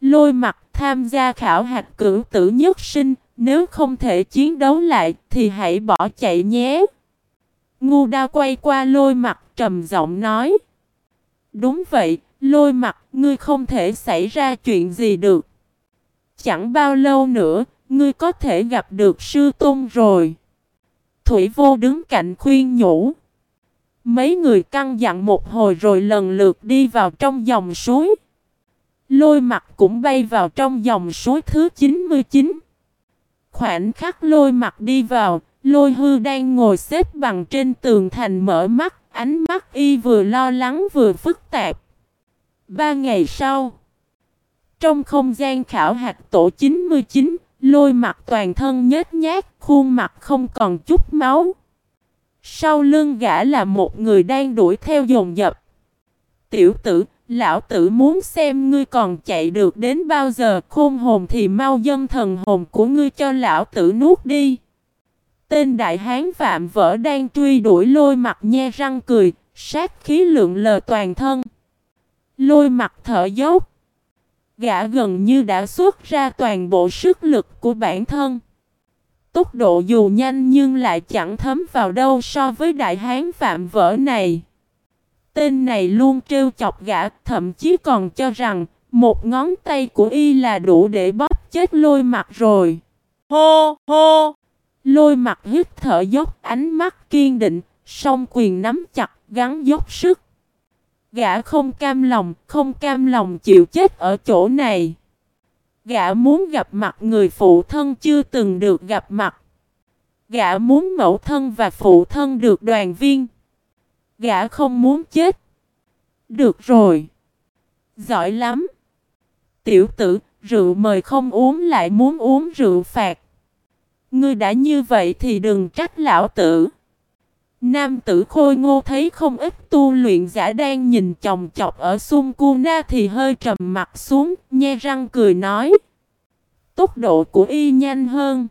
Lôi mặt tham gia khảo hạt cử tử nhất sinh, nếu không thể chiến đấu lại thì hãy bỏ chạy nhé. Ngu đao quay qua lôi mặt trầm giọng nói. Đúng vậy, lôi mặt, ngươi không thể xảy ra chuyện gì được. Chẳng bao lâu nữa, ngươi có thể gặp được sư tôn rồi. Thủy vô đứng cạnh khuyên nhủ. Mấy người căng dặn một hồi rồi lần lượt đi vào trong dòng suối. Lôi mặt cũng bay vào trong dòng suối thứ 99. Khoảnh khắc lôi mặt đi vào, lôi hư đang ngồi xếp bằng trên tường thành mở mắt, ánh mắt y vừa lo lắng vừa phức tạp. Ba ngày sau, trong không gian khảo hạch tổ 99, lôi mặt toàn thân nhếch nhác, khuôn mặt không còn chút máu. Sau lưng gã là một người đang đuổi theo dồn dập. Tiểu tử, lão tử muốn xem ngươi còn chạy được đến bao giờ khôn hồn thì mau dân thần hồn của ngươi cho lão tử nuốt đi. Tên đại hán phạm vỡ đang truy đuổi lôi mặt nhe răng cười, sát khí lượng lờ toàn thân. Lôi mặt thở dốc. Gã gần như đã xuất ra toàn bộ sức lực của bản thân. Tốc độ dù nhanh nhưng lại chẳng thấm vào đâu so với đại hán phạm vỡ này. Tên này luôn trêu chọc gã, thậm chí còn cho rằng một ngón tay của y là đủ để bóp chết lôi mặt rồi. Hô hô! Lôi mặt hít thở dốc ánh mắt kiên định, song quyền nắm chặt, gắn dốc sức. Gã không cam lòng, không cam lòng chịu chết ở chỗ này. Gã muốn gặp mặt người phụ thân chưa từng được gặp mặt. Gã muốn mẫu thân và phụ thân được đoàn viên. Gã không muốn chết. Được rồi. Giỏi lắm. Tiểu tử, rượu mời không uống lại muốn uống rượu phạt. Ngươi đã như vậy thì đừng trách lão tử. Nam tử khôi ngô thấy không ít tu luyện giả đang nhìn chồng chọc ở xung cu na thì hơi trầm mặt xuống, nhe răng cười nói. Tốc độ của y nhanh hơn.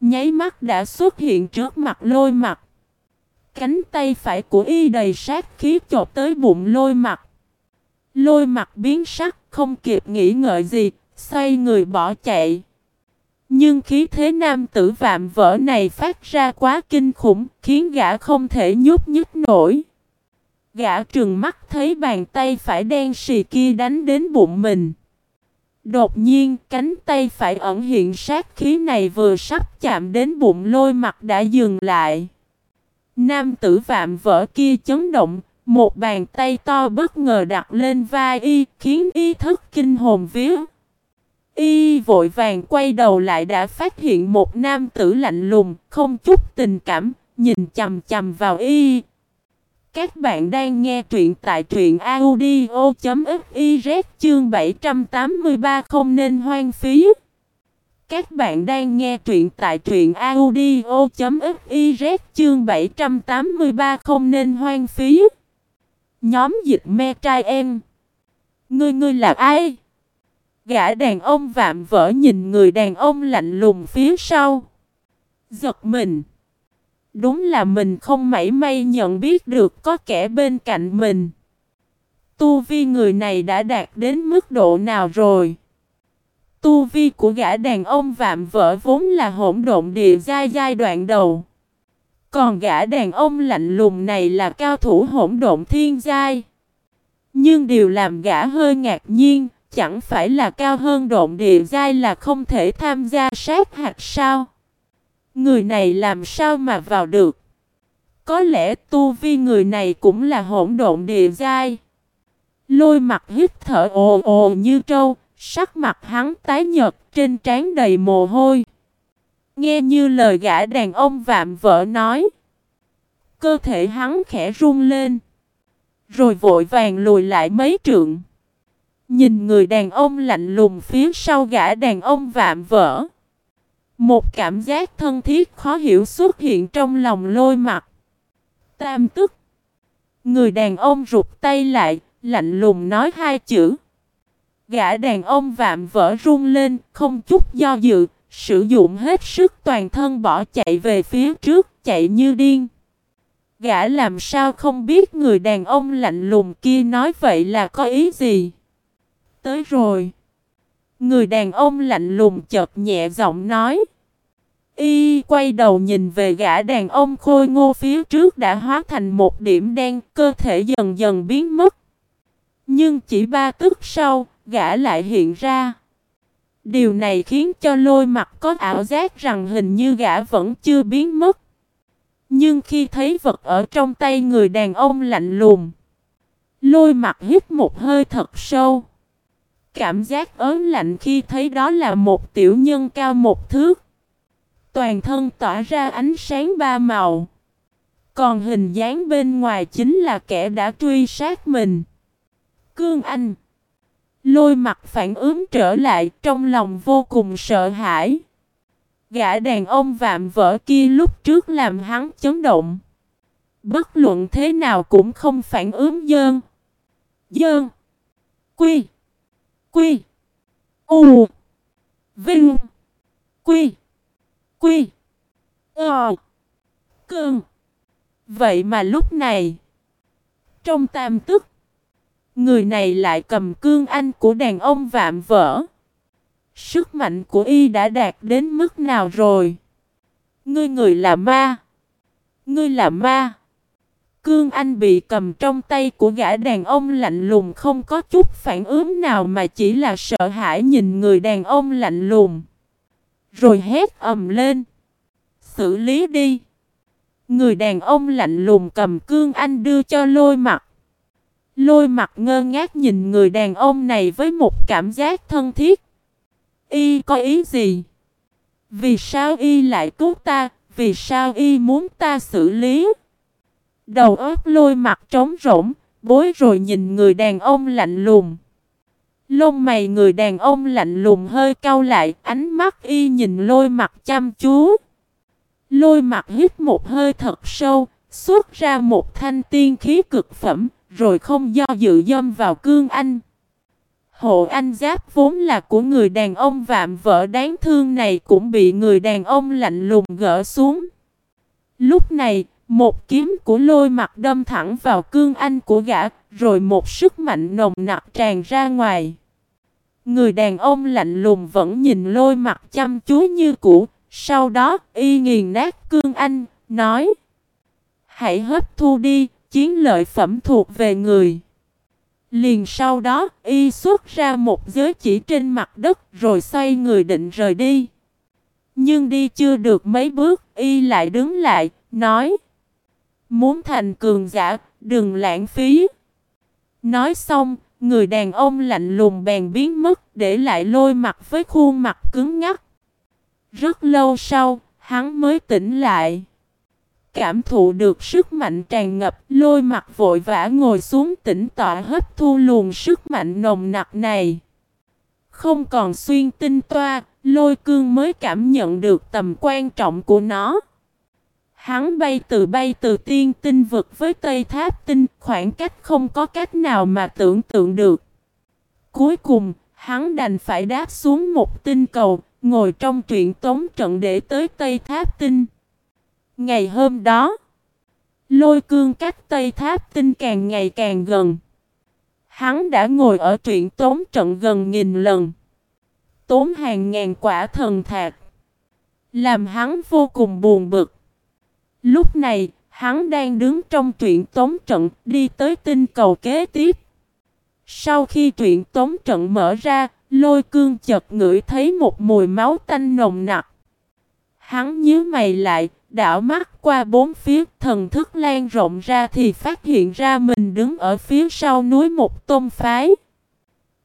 Nháy mắt đã xuất hiện trước mặt lôi mặt. Cánh tay phải của y đầy sát khí chộp tới bụng lôi mặt. Lôi mặt biến sắc, không kịp nghĩ ngợi gì, xoay người bỏ chạy. Nhưng khí thế nam tử vạm vỡ này phát ra quá kinh khủng, khiến gã không thể nhúc nhích nổi. Gã trừng mắt thấy bàn tay phải đen xì kia đánh đến bụng mình. Đột nhiên, cánh tay phải ẩn hiện sát khí này vừa sắp chạm đến bụng lôi mặt đã dừng lại. Nam tử vạm vỡ kia chấn động, một bàn tay to bất ngờ đặt lên vai y, khiến y thức kinh hồn vía. Y vội vàng quay đầu lại đã phát hiện một nam tử lạnh lùng, không chút tình cảm, nhìn chầm chầm vào y. Các bạn đang nghe truyện tại truyện audio.fiz chương 783 không nên hoang phí. Các bạn đang nghe truyện tại truyện audio.fiz chương 783 không nên hoang phí. Nhóm dịch me trai em. Ngươi ngươi là ai? Gã đàn ông vạm vỡ nhìn người đàn ông lạnh lùng phía sau. Giật mình. Đúng là mình không mảy may nhận biết được có kẻ bên cạnh mình. Tu vi người này đã đạt đến mức độ nào rồi? Tu vi của gã đàn ông vạm vỡ vốn là hỗn độn địa giai giai đoạn đầu. Còn gã đàn ông lạnh lùng này là cao thủ hỗn độn thiên giai. Nhưng điều làm gã hơi ngạc nhiên, chẳng phải là cao hơn độn địa giai là không thể tham gia sát hạt sao? Người này làm sao mà vào được? Có lẽ tu vi người này cũng là hỗn độn địa giai. Lôi mặt hít thở ồ ồ như trâu, sắc mặt hắn tái nhợt trên trán đầy mồ hôi. Nghe như lời gã đàn ông vạm vỡ nói. Cơ thể hắn khẽ run lên. Rồi vội vàng lùi lại mấy trượng. Nhìn người đàn ông lạnh lùng phía sau gã đàn ông vạm vỡ. Một cảm giác thân thiết khó hiểu xuất hiện trong lòng lôi mặt. Tam tức. Người đàn ông rụt tay lại, lạnh lùng nói hai chữ. Gã đàn ông vạm vỡ run lên, không chút do dự, sử dụng hết sức toàn thân bỏ chạy về phía trước, chạy như điên. Gã làm sao không biết người đàn ông lạnh lùng kia nói vậy là có ý gì? Tới rồi. Người đàn ông lạnh lùng chợt nhẹ giọng nói. Y quay đầu nhìn về gã đàn ông khôi ngô phía trước đã hóa thành một điểm đen, cơ thể dần dần biến mất. Nhưng chỉ ba tức sau, gã lại hiện ra. Điều này khiến cho lôi mặt có ảo giác rằng hình như gã vẫn chưa biến mất. Nhưng khi thấy vật ở trong tay người đàn ông lạnh lùng, lôi mặt hít một hơi thật sâu. Cảm giác ớn lạnh khi thấy đó là một tiểu nhân cao một thước. Toàn thân tỏa ra ánh sáng ba màu. Còn hình dáng bên ngoài chính là kẻ đã truy sát mình. Cương Anh Lôi mặt phản ứng trở lại, trong lòng vô cùng sợ hãi. Gã đàn ông vạm vỡ kia lúc trước làm hắn chấn động. Bất luận thế nào cũng không phản ứng dơn. Dơn. Quy. Quy. U. Vinh. Quy. Quy. Ờ. Cơn. Vậy mà lúc này. Trong tam tức. Người này lại cầm cương anh của đàn ông vạm vỡ. Sức mạnh của y đã đạt đến mức nào rồi? Ngươi người là ma. Ngươi là ma. Cương Anh bị cầm trong tay của gã đàn ông lạnh lùng không có chút phản ứng nào mà chỉ là sợ hãi nhìn người đàn ông lạnh lùng. Rồi hét ầm lên. Xử lý đi. Người đàn ông lạnh lùng cầm Cương Anh đưa cho lôi mặt. Lôi mặt ngơ ngác nhìn người đàn ông này với một cảm giác thân thiết. Y có ý gì? Vì sao y lại cứu ta? Vì sao y muốn ta xử lý? Đầu óc lôi mặt trống rỗng, bối rồi nhìn người đàn ông lạnh lùng. Lông mày người đàn ông lạnh lùng hơi cau lại, ánh mắt y nhìn lôi mặt chăm chú. Lôi mặt hít một hơi thật sâu, xuất ra một thanh tiên khí cực phẩm, rồi không do dự dâm vào cương anh. Hộ anh giáp vốn là của người đàn ông vạm vỡ đáng thương này cũng bị người đàn ông lạnh lùng gỡ xuống. Lúc này, một kiếm của lôi mặt đâm thẳng vào cương anh của gã, rồi một sức mạnh nồng nặc tràn ra ngoài. Người đàn ông lạnh lùng vẫn nhìn lôi mặt chăm chú như cũ, sau đó y nghiền nát cương anh, nói Hãy hấp thu đi, chiến lợi phẩm thuộc về người. Liền sau đó, y xuất ra một giới chỉ trên mặt đất rồi xoay người định rời đi. Nhưng đi chưa được mấy bước, y lại đứng lại, nói Muốn thành cường giả, đừng lãng phí. Nói xong, người đàn ông lạnh lùng bèn biến mất để lại lôi mặt với khuôn mặt cứng ngắc. Rất lâu sau, hắn mới tỉnh lại. Cảm thụ được sức mạnh tràn ngập, lôi mặt vội vã ngồi xuống tĩnh tọa hấp thu luồng sức mạnh nồng nặc này. Không còn xuyên tinh toa, lôi cương mới cảm nhận được tầm quan trọng của nó. Hắn bay từ bay từ tiên tinh vực với Tây Tháp tinh, khoảng cách không có cách nào mà tưởng tượng được. Cuối cùng, hắn đành phải đáp xuống một tinh cầu, ngồi trong truyện tống trận để tới Tây Tháp Tinh. Ngày hôm đó, lôi cương cách Tây Tháp Tinh càng ngày càng gần. Hắn đã ngồi ở truyện tống trận gần nghìn lần. Tốn hàng ngàn quả thần thạc. Làm hắn vô cùng buồn bực. Lúc này, hắn đang đứng trong truyện tống trận đi tới tinh cầu kế tiếp. Sau khi truyện tống trận mở ra, lôi cương chợt ngửi thấy một mùi máu tanh nồng nặc. Hắn nhíu mày lại, đảo mắt qua bốn phía, thần thức lan rộng ra thì phát hiện ra mình đứng ở phía sau núi một tôm phái.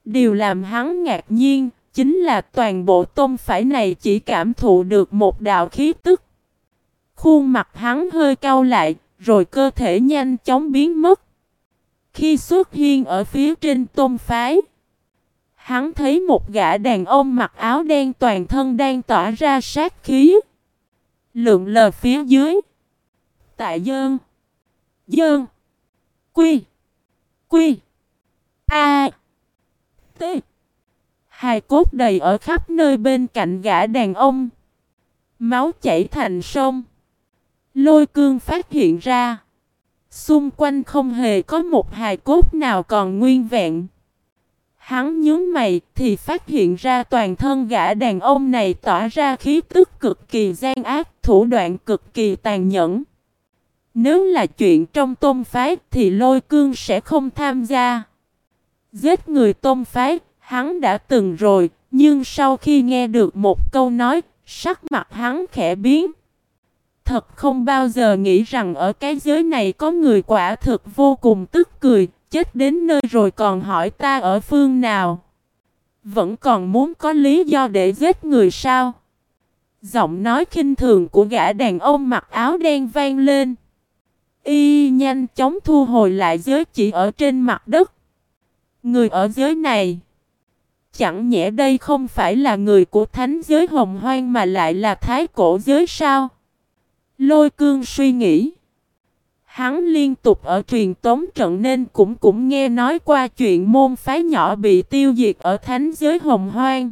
Điều làm hắn ngạc nhiên, chính là toàn bộ tôm phái này chỉ cảm thụ được một đạo khí tức. Khuôn mặt hắn hơi cau lại, rồi cơ thể nhanh chóng biến mất. Khi xuất hiện ở phía trên tôn phái, hắn thấy một gã đàn ông mặc áo đen toàn thân đang tỏa ra sát khí. Lượng lờ phía dưới. Tại dơn. Dơn. Quy. Quy. A. T. Hài cốt đầy ở khắp nơi bên cạnh gã đàn ông. Máu chảy thành sông. Lôi cương phát hiện ra. Xung quanh không hề có một hài cốt nào còn nguyên vẹn. Hắn nhướng mày thì phát hiện ra toàn thân gã đàn ông này tỏa ra khí tức cực kỳ gian ác, thủ đoạn cực kỳ tàn nhẫn. Nếu là chuyện trong tôn phái thì lôi cương sẽ không tham gia. Giết người tôn phái, hắn đã từng rồi, nhưng sau khi nghe được một câu nói, sắc mặt hắn khẽ biến. Thật không bao giờ nghĩ rằng ở cái giới này có người quả thực vô cùng tức cười, chết đến nơi rồi còn hỏi ta ở phương nào. Vẫn còn muốn có lý do để giết người sao? Giọng nói khinh thường của gã đàn ông mặc áo đen vang lên. Y nhanh chóng thu hồi lại giới chỉ ở trên mặt đất. Người ở giới này. Chẳng nhẽ đây không phải là người của thánh giới hồng hoang mà lại là thái cổ giới sao? Lôi cương suy nghĩ. Hắn liên tục ở truyền tống trận nên cũng cũng nghe nói qua chuyện môn phái nhỏ bị tiêu diệt ở thánh giới hồng hoang.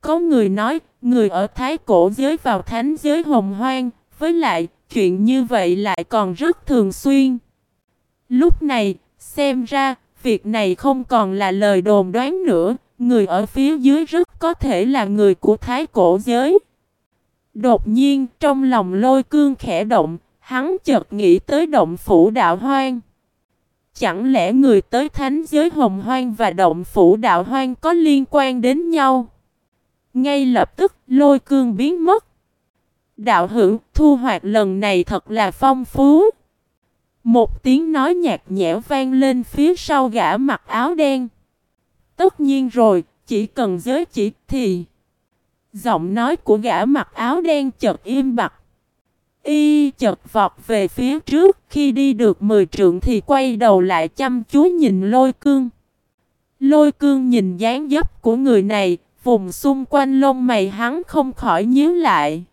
Có người nói, người ở thái cổ giới vào thánh giới hồng hoang, với lại, chuyện như vậy lại còn rất thường xuyên. Lúc này, xem ra, việc này không còn là lời đồn đoán nữa, người ở phía dưới rất có thể là người của thái cổ giới. Đột nhiên, trong lòng lôi cương khẽ động, hắn chợt nghĩ tới động phủ đạo hoang. Chẳng lẽ người tới thánh giới hồng hoang và động phủ đạo hoang có liên quan đến nhau? Ngay lập tức lôi cương biến mất. Đạo hữu thu hoạch lần này thật là phong phú. Một tiếng nói nhạt nhẽo vang lên phía sau gã mặc áo đen. Tất nhiên rồi, chỉ cần giới chỉ thì... Giọng nói của gã mặc áo đen chợt im bặt. Y chợt vọt về phía trước, khi đi được 10 trượng thì quay đầu lại chăm chú nhìn lôi cương. Lôi cương nhìn dáng dấp của người này, vùng xung quanh lông mày hắn không khỏi nhíu lại.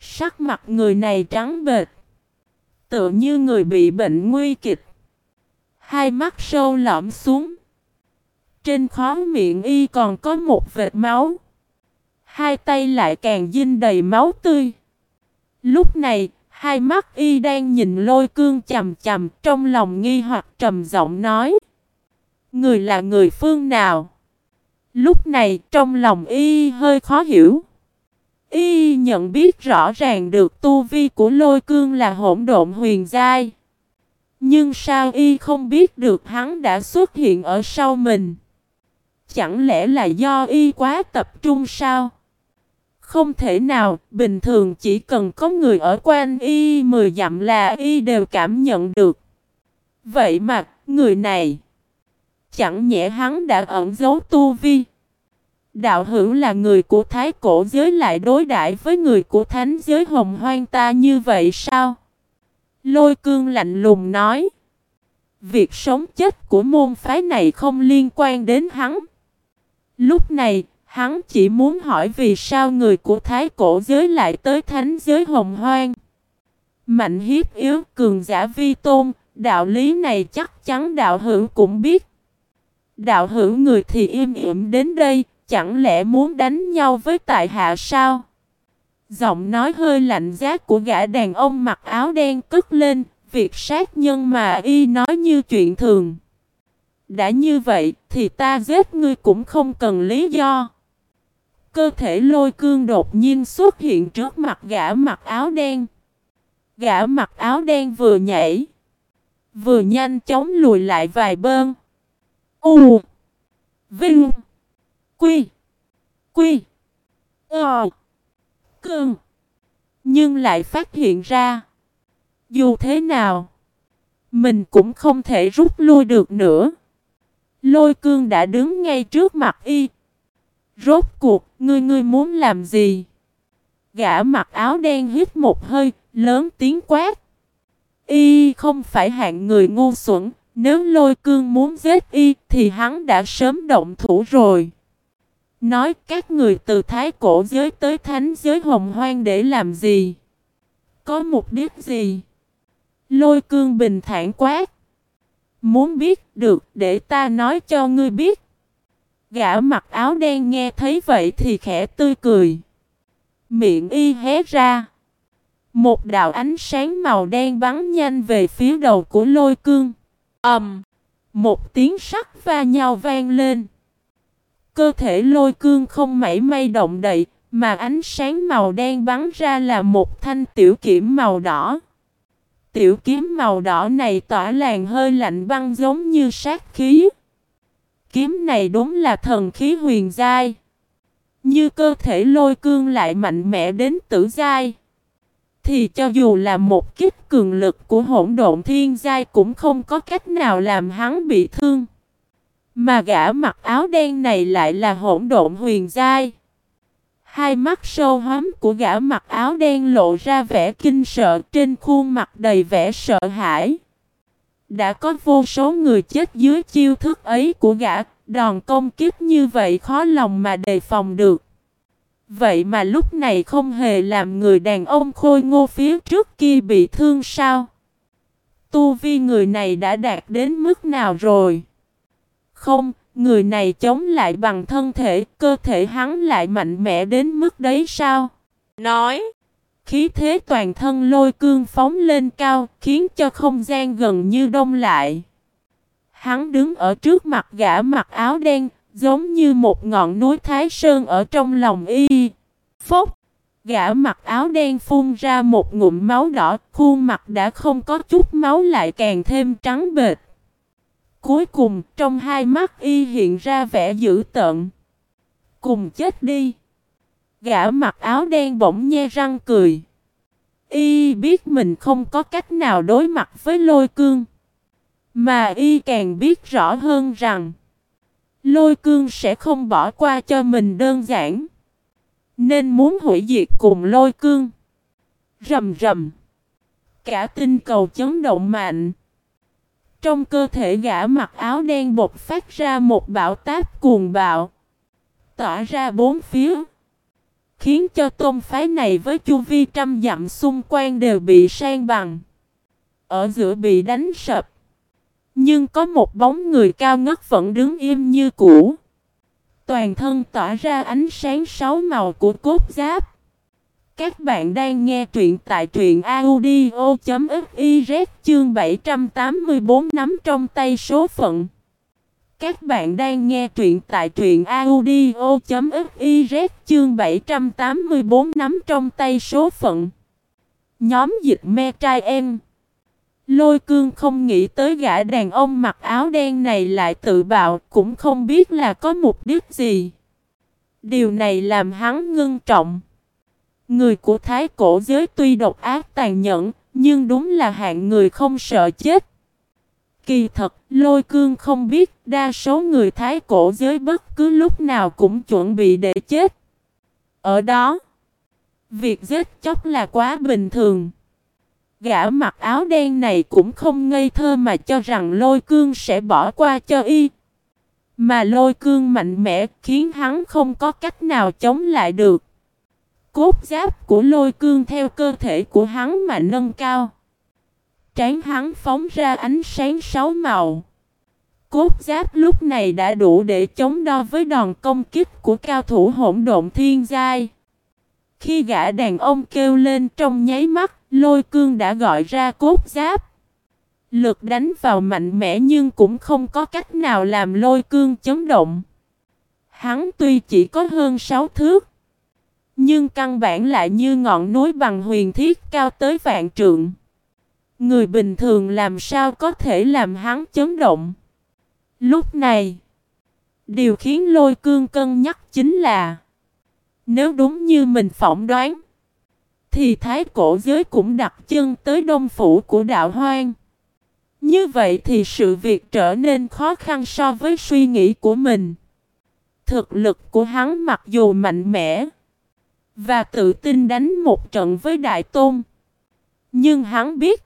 Sắc mặt người này trắng bệch, tựa như người bị bệnh nguy kịch. Hai mắt sâu lõm xuống. Trên khóe miệng y còn có một vệt máu. Hai tay lại càng dinh đầy máu tươi. Lúc này, hai mắt y đang nhìn lôi cương chầm chầm trong lòng nghi hoặc trầm giọng nói. Người là người phương nào? Lúc này trong lòng y hơi khó hiểu. Y nhận biết rõ ràng được tu vi của lôi cương là hỗn độn huyền giai. Nhưng sao y không biết được hắn đã xuất hiện ở sau mình? Chẳng lẽ là do y quá tập trung sao? Không thể nào, bình thường chỉ cần có người ở quanh y 10 dặm là y đều cảm nhận được. Vậy mà, người này, chẳng nhẽ hắn đã ẩn giấu tu vi. Đạo hữu là người của thái cổ giới lại đối đãi với người của thánh giới hồng hoang ta như vậy sao? Lôi cương lạnh lùng nói. Việc sống chết của môn phái này không liên quan đến hắn. Lúc này, Hắn chỉ muốn hỏi vì sao người của thái cổ giới lại tới thánh giới hồng hoang. Mạnh hiếp yếu cường giả vi tôn, đạo lý này chắc chắn đạo hữu cũng biết. Đạo hữu người thì im ỉm đến đây, chẳng lẽ muốn đánh nhau với tại hạ sao? Giọng nói hơi lạnh giá của gã đàn ông mặc áo đen cất lên, việc sát nhân mà y nói như chuyện thường. Đã như vậy thì ta giết ngươi cũng không cần lý do. Cơ thể lôi cương đột nhiên xuất hiện trước mặt gã mặc áo đen. Gã mặc áo đen vừa nhảy. Vừa nhanh chóng lùi lại vài bơn. U. Vinh. Quy. Quy. Ờ. Cương. Nhưng lại phát hiện ra. Dù thế nào. Mình cũng không thể rút lui được nữa. Lôi cương đã đứng ngay trước mặt y. Rốt cuộc, ngươi ngươi muốn làm gì? Gã mặc áo đen hít một hơi, lớn tiếng quát. Y không phải hạng người ngu xuẩn, nếu lôi cương muốn giết y thì hắn đã sớm động thủ rồi. Nói các người từ thái cổ giới tới thánh giới hồng hoang để làm gì? Có mục đích gì? Lôi cương bình thản quát. Muốn biết được để ta nói cho ngươi biết. Gã mặc áo đen nghe thấy vậy thì khẽ tươi cười. Miệng y hé ra. Một đạo ánh sáng màu đen bắn nhanh về phía đầu của lôi cương. ầm, um, Một tiếng sắt va nhau vang lên. Cơ thể lôi cương không mảy may động đậy, mà ánh sáng màu đen bắn ra là một thanh tiểu kiếm màu đỏ. Tiểu kiếm màu đỏ này tỏa làn hơi lạnh băng giống như sát khí. Kiếm này đúng là thần khí huyền giai. Như cơ thể lôi cương lại mạnh mẽ đến tử giai. Thì cho dù là một kích cường lực của hỗn độn thiên giai cũng không có cách nào làm hắn bị thương. Mà gã mặc áo đen này lại là hỗn độn huyền giai. Hai mắt sâu hóm của gã mặc áo đen lộ ra vẻ kinh sợ, trên khuôn mặt đầy vẻ sợ hãi. Đã có vô số người chết dưới chiêu thức ấy của gã, đòn công kiếp như vậy khó lòng mà đề phòng được. Vậy mà lúc này không hề làm người đàn ông khôi ngô phía trước kia bị thương sao? Tu vi người này đã đạt đến mức nào rồi? Không, người này chống lại bằng thân thể, cơ thể hắn lại mạnh mẽ đến mức đấy sao? Nói, khí thế toàn thân lôi cương phóng lên cao, khiến cho không gian gần như đông lại. Hắn đứng ở trước mặt gã mặc áo đen, giống như một ngọn núi Thái Sơn ở trong lòng y. Phốc! Gã mặc áo đen phun ra một ngụm máu đỏ, khuôn mặt đã không có chút máu lại càng thêm trắng bệt. Cuối cùng, trong hai mắt y hiện ra vẻ dữ tợn. Cùng chết đi. Gã mặc áo đen bỗng nhe răng cười. Y biết mình không có cách nào đối mặt với lôi cương. Mà y càng biết rõ hơn rằng, lôi cương sẽ không bỏ qua cho mình đơn giản. Nên muốn hủy diệt cùng lôi cương. Rầm rầm. Cả tinh cầu chấn động mạnh. Trong cơ thể gã mặc áo đen bột phát ra một bão táp cuồng bạo. Tỏa ra bốn phía. Khiến cho tôn phái này với chu vi trăm dặm xung quanh đều bị sang bằng. Ở giữa bị đánh sập. Nhưng có một bóng người cao ngất vẫn đứng im như cũ. Toàn thân tỏa ra ánh sáng sáu màu của cốt giáp. Các bạn đang nghe truyện tại truyện audio.fiz chương 784 nắm trong tay số phận. Các bạn đang nghe truyện tại truyện audio.fiz chương 784 nắm trong tay số phận. Nhóm dịch me trai em. Lôi cương không nghĩ tới gã đàn ông mặc áo đen này lại tự bạo cũng không biết là có mục đích gì. Điều này làm hắn ngưng trọng. Người của thái cổ giới tuy độc ác tàn nhẫn, nhưng đúng là hạng người không sợ chết. Kỳ thật, lôi cương không biết đa số người thái cổ giới bất cứ lúc nào cũng chuẩn bị để chết. Ở đó, việc giết chóc là quá bình thường. Gã mặc áo đen này cũng không ngây thơ mà cho rằng lôi cương sẽ bỏ qua cho y. Mà lôi cương mạnh mẽ khiến hắn không có cách nào chống lại được. Cốt giáp của lôi cương theo cơ thể của hắn mà nâng cao. Trán hắn phóng ra ánh sáng sáu màu. Cốt giáp lúc này đã đủ để chống đo với đòn công kích của cao thủ hỗn độn thiên giai. Khi gã đàn ông kêu lên trong nháy mắt, lôi cương đã gọi ra cốt giáp. Lực đánh vào mạnh mẽ nhưng cũng không có cách nào làm lôi cương chấn động. Hắn tuy chỉ có hơn 6 thước, nhưng căn bản lại như ngọn núi bằng huyền thiết cao tới vạn trượng. Người bình thường làm sao có thể làm hắn chấn động. Lúc này, điều khiến lôi cương cân nhắc chính là Nếu đúng như mình phỏng đoán Thì thái cổ giới cũng đặt chân tới đông phủ của đạo hoang Như vậy thì sự việc trở nên khó khăn so với suy nghĩ của mình Thực lực của hắn mặc dù mạnh mẽ Và tự tin đánh một trận với Đại Tôn Nhưng hắn biết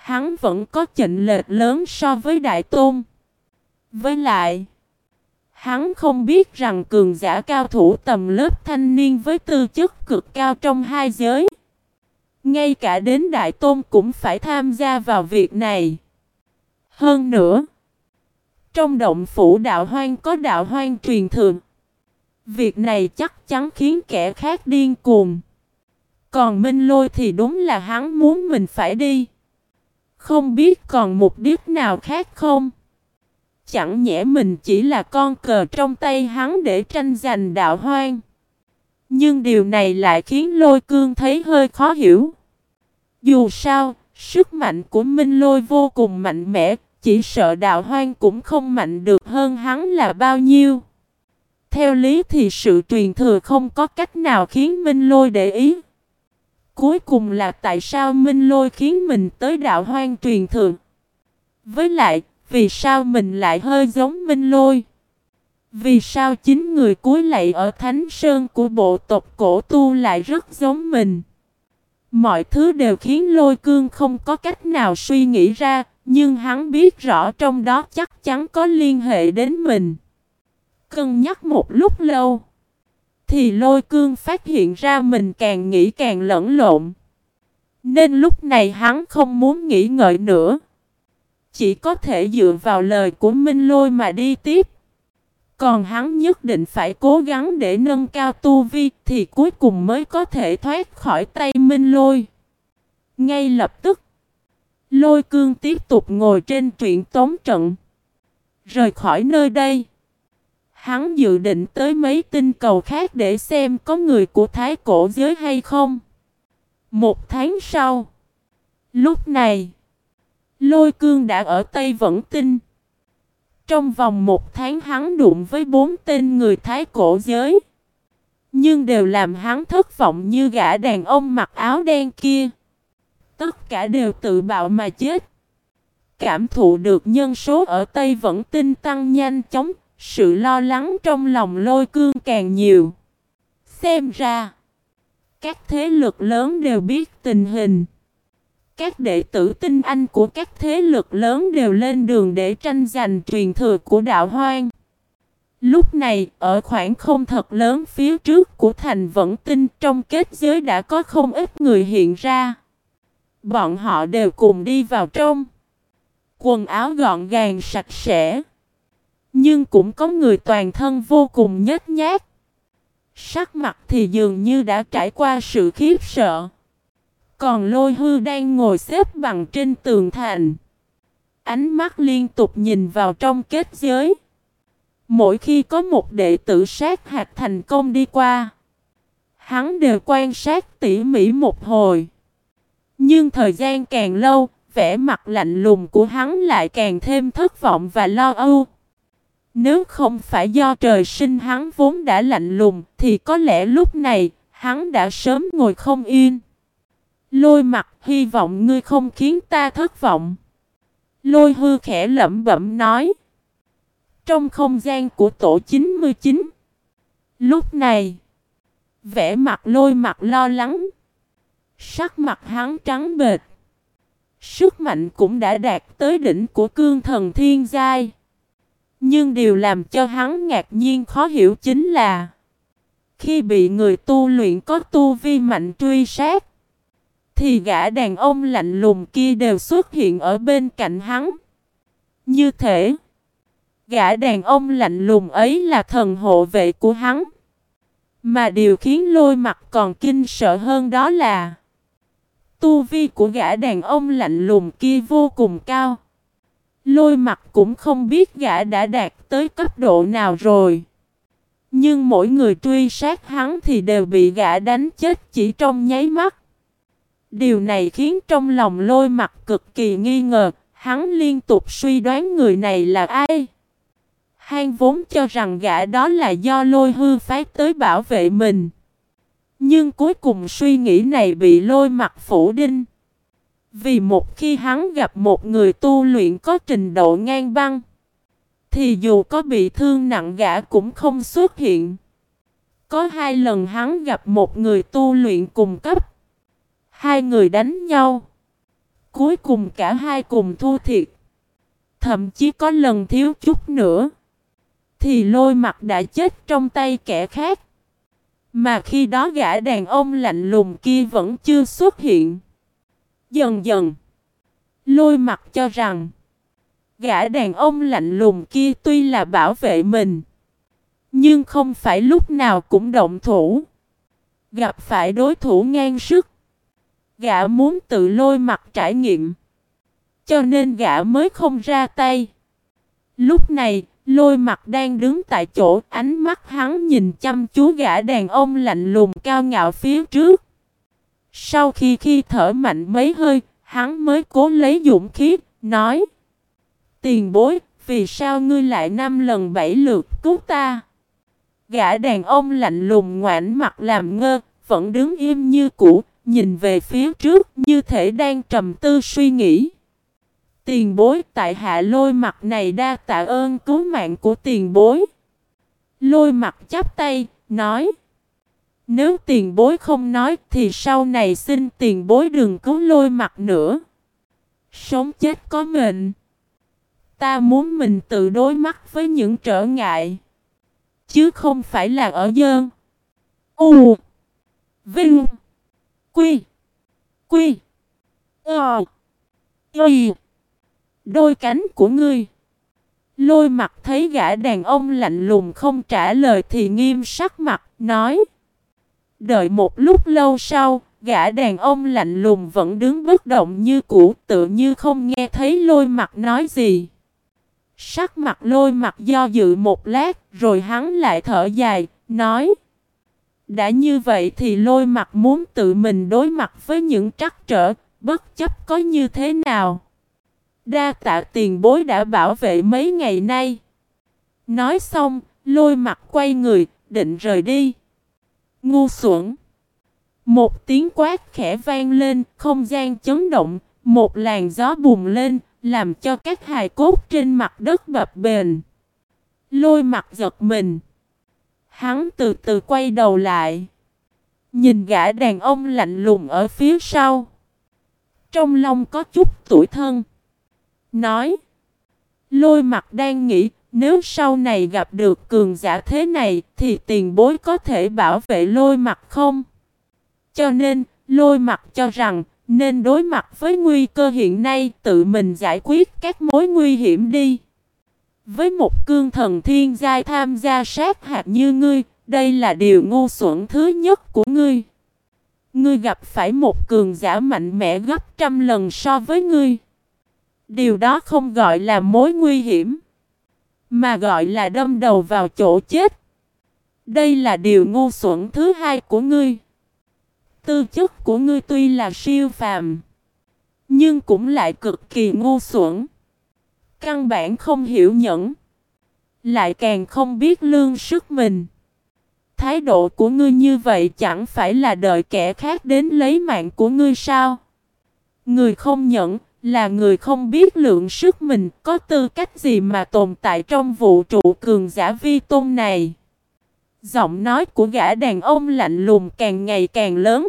Hắn vẫn có chênh lệch lớn so với Đại Tôn với lại, hắn không biết rằng cường giả cao thủ tầm lớp thanh niên với tư chất cực cao trong hai giới. Ngay cả đến Đại Tôn cũng phải tham gia vào việc này. Hơn nữa, trong động phủ đạo hoang có đạo hoang truyền thường. Việc này chắc chắn khiến kẻ khác điên cuồng. Còn Minh Lôi thì đúng là hắn muốn mình phải đi. Không biết còn mục đích nào khác không? chẳng nhẽ mình chỉ là con cờ trong tay hắn để tranh giành đạo hoang. Nhưng điều này lại khiến lôi cương thấy hơi khó hiểu. Dù sao, sức mạnh của Minh Lôi vô cùng mạnh mẽ, chỉ sợ đạo hoang cũng không mạnh được hơn hắn là bao nhiêu. Theo lý thì sự truyền thừa không có cách nào khiến Minh Lôi để ý. Cuối cùng là tại sao Minh Lôi khiến mình tới đạo hoang truyền thượng? Với lại, vì sao mình lại hơi giống Minh Lôi? Vì sao chính người cuối lạy ở Thánh Sơn của bộ tộc cổ tu lại rất giống mình? Mọi thứ đều khiến lôi cương không có cách nào suy nghĩ ra, nhưng hắn biết rõ trong đó chắc chắn có liên hệ đến mình. Cân nhắc một lúc lâu, thì lôi cương phát hiện ra mình càng nghĩ càng lẫn lộn. Nên lúc này hắn không muốn nghĩ ngợi nữa. Chỉ có thể dựa vào lời của Minh Lôi mà đi tiếp. Còn hắn nhất định phải cố gắng để nâng cao tu vi thì cuối cùng mới có thể thoát khỏi tay Minh Lôi. Ngay lập tức, Lôi cương tiếp tục ngồi trên truyện tống trận. Rời khỏi nơi đây. Hắn dự định tới mấy tinh cầu khác để xem có người của thái cổ giới hay không. Một tháng sau. Lúc này. Lôi cương đã ở Tây Vẫn Tinh. Trong vòng một tháng hắn đụng với bốn tên người Thái cổ giới. Nhưng đều làm hắn thất vọng như gã đàn ông mặc áo đen kia. Tất cả đều tự bạo mà chết. Cảm thụ được nhân số ở Tây Vẫn Tinh tăng nhanh chóng, sự lo lắng trong lòng lôi cương càng nhiều. Xem ra, các thế lực lớn đều biết tình hình các đệ tử tinh anh của các thế lực lớn đều lên đường để tranh giành truyền thừa của đạo hoang. Lúc này, ở khoảng không thật lớn phía trước của thành vẫn tinh trong kết giới đã có không ít người hiện ra. Bọn họ đều cùng đi vào trong. Quần áo gọn gàng sạch sẽ. Nhưng cũng có người toàn thân vô cùng nhếch nhác. Sắc mặt thì dường như đã trải qua sự khiếp sợ. Còn lôi hư đang ngồi xếp bằng trên tường thành. Ánh mắt liên tục nhìn vào trong kết giới. Mỗi khi có một đệ tử sát hạt thành công đi qua. Hắn đều quan sát tỉ mỉ một hồi. Nhưng thời gian càng lâu, vẻ mặt lạnh lùng của hắn lại càng thêm thất vọng và lo âu. Nếu không phải do trời sinh hắn vốn đã lạnh lùng, thì có lẽ lúc này, hắn đã sớm ngồi không yên. Lôi mặt hy vọng ngươi không khiến ta thất vọng. Lôi hư khẽ lẩm bẩm nói. Trong không gian của tổ 99. Lúc này. Vẻ mặt lôi mặt lo lắng. Sắc mặt hắn trắng bệt. Sức mạnh cũng đã đạt tới đỉnh của cương thần thiên giai. Nhưng điều làm cho hắn ngạc nhiên khó hiểu chính là Khi bị người tu luyện có tu vi mạnh truy sát thì gã đàn ông lạnh lùng kia đều xuất hiện ở bên cạnh hắn. Như thể, Gã đàn ông lạnh lùng ấy là thần hộ vệ của hắn. Mà điều khiến lôi mặt còn kinh sợ hơn đó là Tu vi của gã đàn ông lạnh lùng kia vô cùng cao. Lôi mặt cũng không biết gã đã đạt tới cấp độ nào rồi. Nhưng mỗi người truy sát hắn thì đều bị gã đánh chết chỉ trong nháy mắt. Điều này khiến trong lòng lôi mặt cực kỳ nghi ngờ, hắn liên tục suy đoán người này là ai. Hang vốn cho rằng gã đó là do lôi hư phái tới bảo vệ mình. Nhưng cuối cùng suy nghĩ này bị lôi mặt phủ đinh. Vì một khi hắn gặp một người tu luyện có trình độ ngang băng, thì dù có bị thương nặng gã cũng không xuất hiện. Có hai lần hắn gặp một người tu luyện cùng cấp. Hai người đánh nhau. Cuối cùng cả hai cùng thua thiệt. Thậm chí có lần thiếu chút nữa. Thì lôi mặt đã chết trong tay kẻ khác. Mà khi đó gã đàn ông lạnh lùng kia vẫn chưa xuất hiện. Dần dần. Lôi mặt cho rằng. Gã đàn ông lạnh lùng kia tuy là bảo vệ mình. Nhưng không phải lúc nào cũng động thủ. Gặp phải đối thủ ngang sức. Gã muốn tự lôi mặt trải nghiệm. Cho nên gã mới không ra tay. Lúc này, lôi mặt đang đứng tại chỗ, ánh mắt hắn nhìn chăm chú gã đàn ông lạnh lùng cao ngạo phía trước. Sau khi khi thở mạnh mấy hơi, hắn mới cố lấy dũng khí, nói Tiền bối, vì sao ngươi lại năm lần bảy lượt cứu ta? Gã đàn ông lạnh lùng ngoảnh mặt làm ngơ, vẫn đứng im như cũ, nhìn về phía trước như thể đang trầm tư suy nghĩ. Tiền bối tại hạ lôi mặt này đa tạ ơn cứu mạng của tiền bối. Lôi mặt chắp tay, nói. Nếu tiền bối không nói thì sau này xin tiền bối đừng cứu lôi mặt nữa. Sống chết có mệnh. Ta muốn mình tự đối mắt với những trở ngại. Chứ không phải là ở dơn. U. Vinh. Quy. Quy. Ờ. Y. Đôi cánh của ngươi. Lôi mặt thấy gã đàn ông lạnh lùng không trả lời thì nghiêm sắc mặt, nói. Đợi một lúc lâu sau, gã đàn ông lạnh lùng vẫn đứng bất động như cũ tự như không nghe thấy lôi mặt nói gì. Sắc mặt lôi mặt do dự một lát, rồi hắn lại thở dài, nói. Đã như vậy thì lôi mặt muốn tự mình đối mặt với những trắc trở, bất chấp có như thế nào. Đa tạ tiền bối đã bảo vệ mấy ngày nay. Nói xong, lôi mặt quay người, định rời đi. Ngu xuẩn. Một tiếng quát khẽ vang lên, không gian chấn động, một làn gió bùng lên, làm cho các hài cốt trên mặt đất bập bền. Lôi mặt giật mình. Hắn từ từ quay đầu lại. Nhìn gã đàn ông lạnh lùng ở phía sau. Trong lòng có chút tuổi thân. Nói. Lôi mặt đang nghĩ. Nếu sau này gặp được cường giả thế này. Thì tiền bối có thể bảo vệ lôi mặt không? Cho nên. Lôi mặt cho rằng. Nên đối mặt với nguy cơ hiện nay. Tự mình giải quyết các mối nguy hiểm đi. Với một cương thần thiên giai tham gia sát hạt như ngươi, đây là điều ngu xuẩn thứ nhất của ngươi. Ngươi gặp phải một cường giả mạnh mẽ gấp trăm lần so với ngươi. Điều đó không gọi là mối nguy hiểm, mà gọi là đâm đầu vào chỗ chết. Đây là điều ngu xuẩn thứ hai của ngươi. Tư chất của ngươi tuy là siêu phàm, nhưng cũng lại cực kỳ ngu xuẩn. Căn bản không hiểu nhẫn, lại càng không biết lương sức mình. Thái độ của ngươi như vậy chẳng phải là đợi kẻ khác đến lấy mạng của ngươi sao? Người không nhẫn là người không biết lượng sức mình có tư cách gì mà tồn tại trong vũ trụ cường giả vi tôn này. Giọng nói của gã đàn ông lạnh lùng càng ngày càng lớn.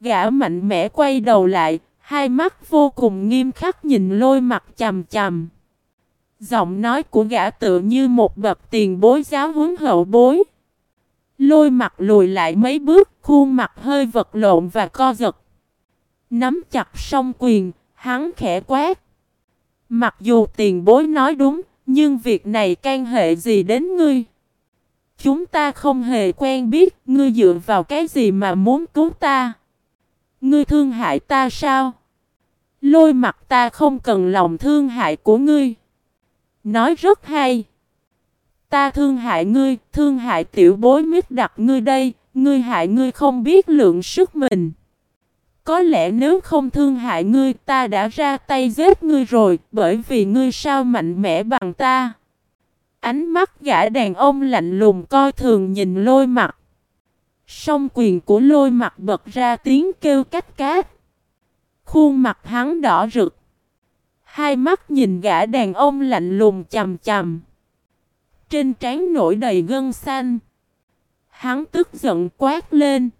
Gã mạnh mẽ quay đầu lại, hai mắt vô cùng nghiêm khắc nhìn lôi mặt chầm chầm. Giọng nói của gã tựa như một bậc tiền bối giáo huấn hậu bối. Lôi mặt lùi lại mấy bước, khuôn mặt hơi vật lộn và co giật. Nắm chặt song quyền, hắn khẽ quát. Mặc dù tiền bối nói đúng, Nhưng việc này can hệ gì đến ngươi? Chúng ta không hề quen biết, ngươi dựa vào cái gì mà muốn cứu ta? Ngươi thương hại ta sao? Lôi mặt ta không cần lòng thương hại của ngươi. Nói rất hay. Ta thương hại ngươi, thương hại tiểu bối miết đặt ngươi đây, ngươi hại ngươi không biết lượng sức mình. Có lẽ nếu không thương hại ngươi ta đã ra tay giết ngươi rồi, bởi vì ngươi sao mạnh mẽ bằng ta. Ánh mắt gã đàn ông lạnh lùng coi thường nhìn lôi mặt. Song quyền của lôi mặt bật ra tiếng kêu cách cát. Khuôn mặt hắn đỏ rực. Hai mắt nhìn gã đàn ông lạnh lùng chầm chầm. Trên trán nổi đầy gân xanh. Hắn tức giận quát lên.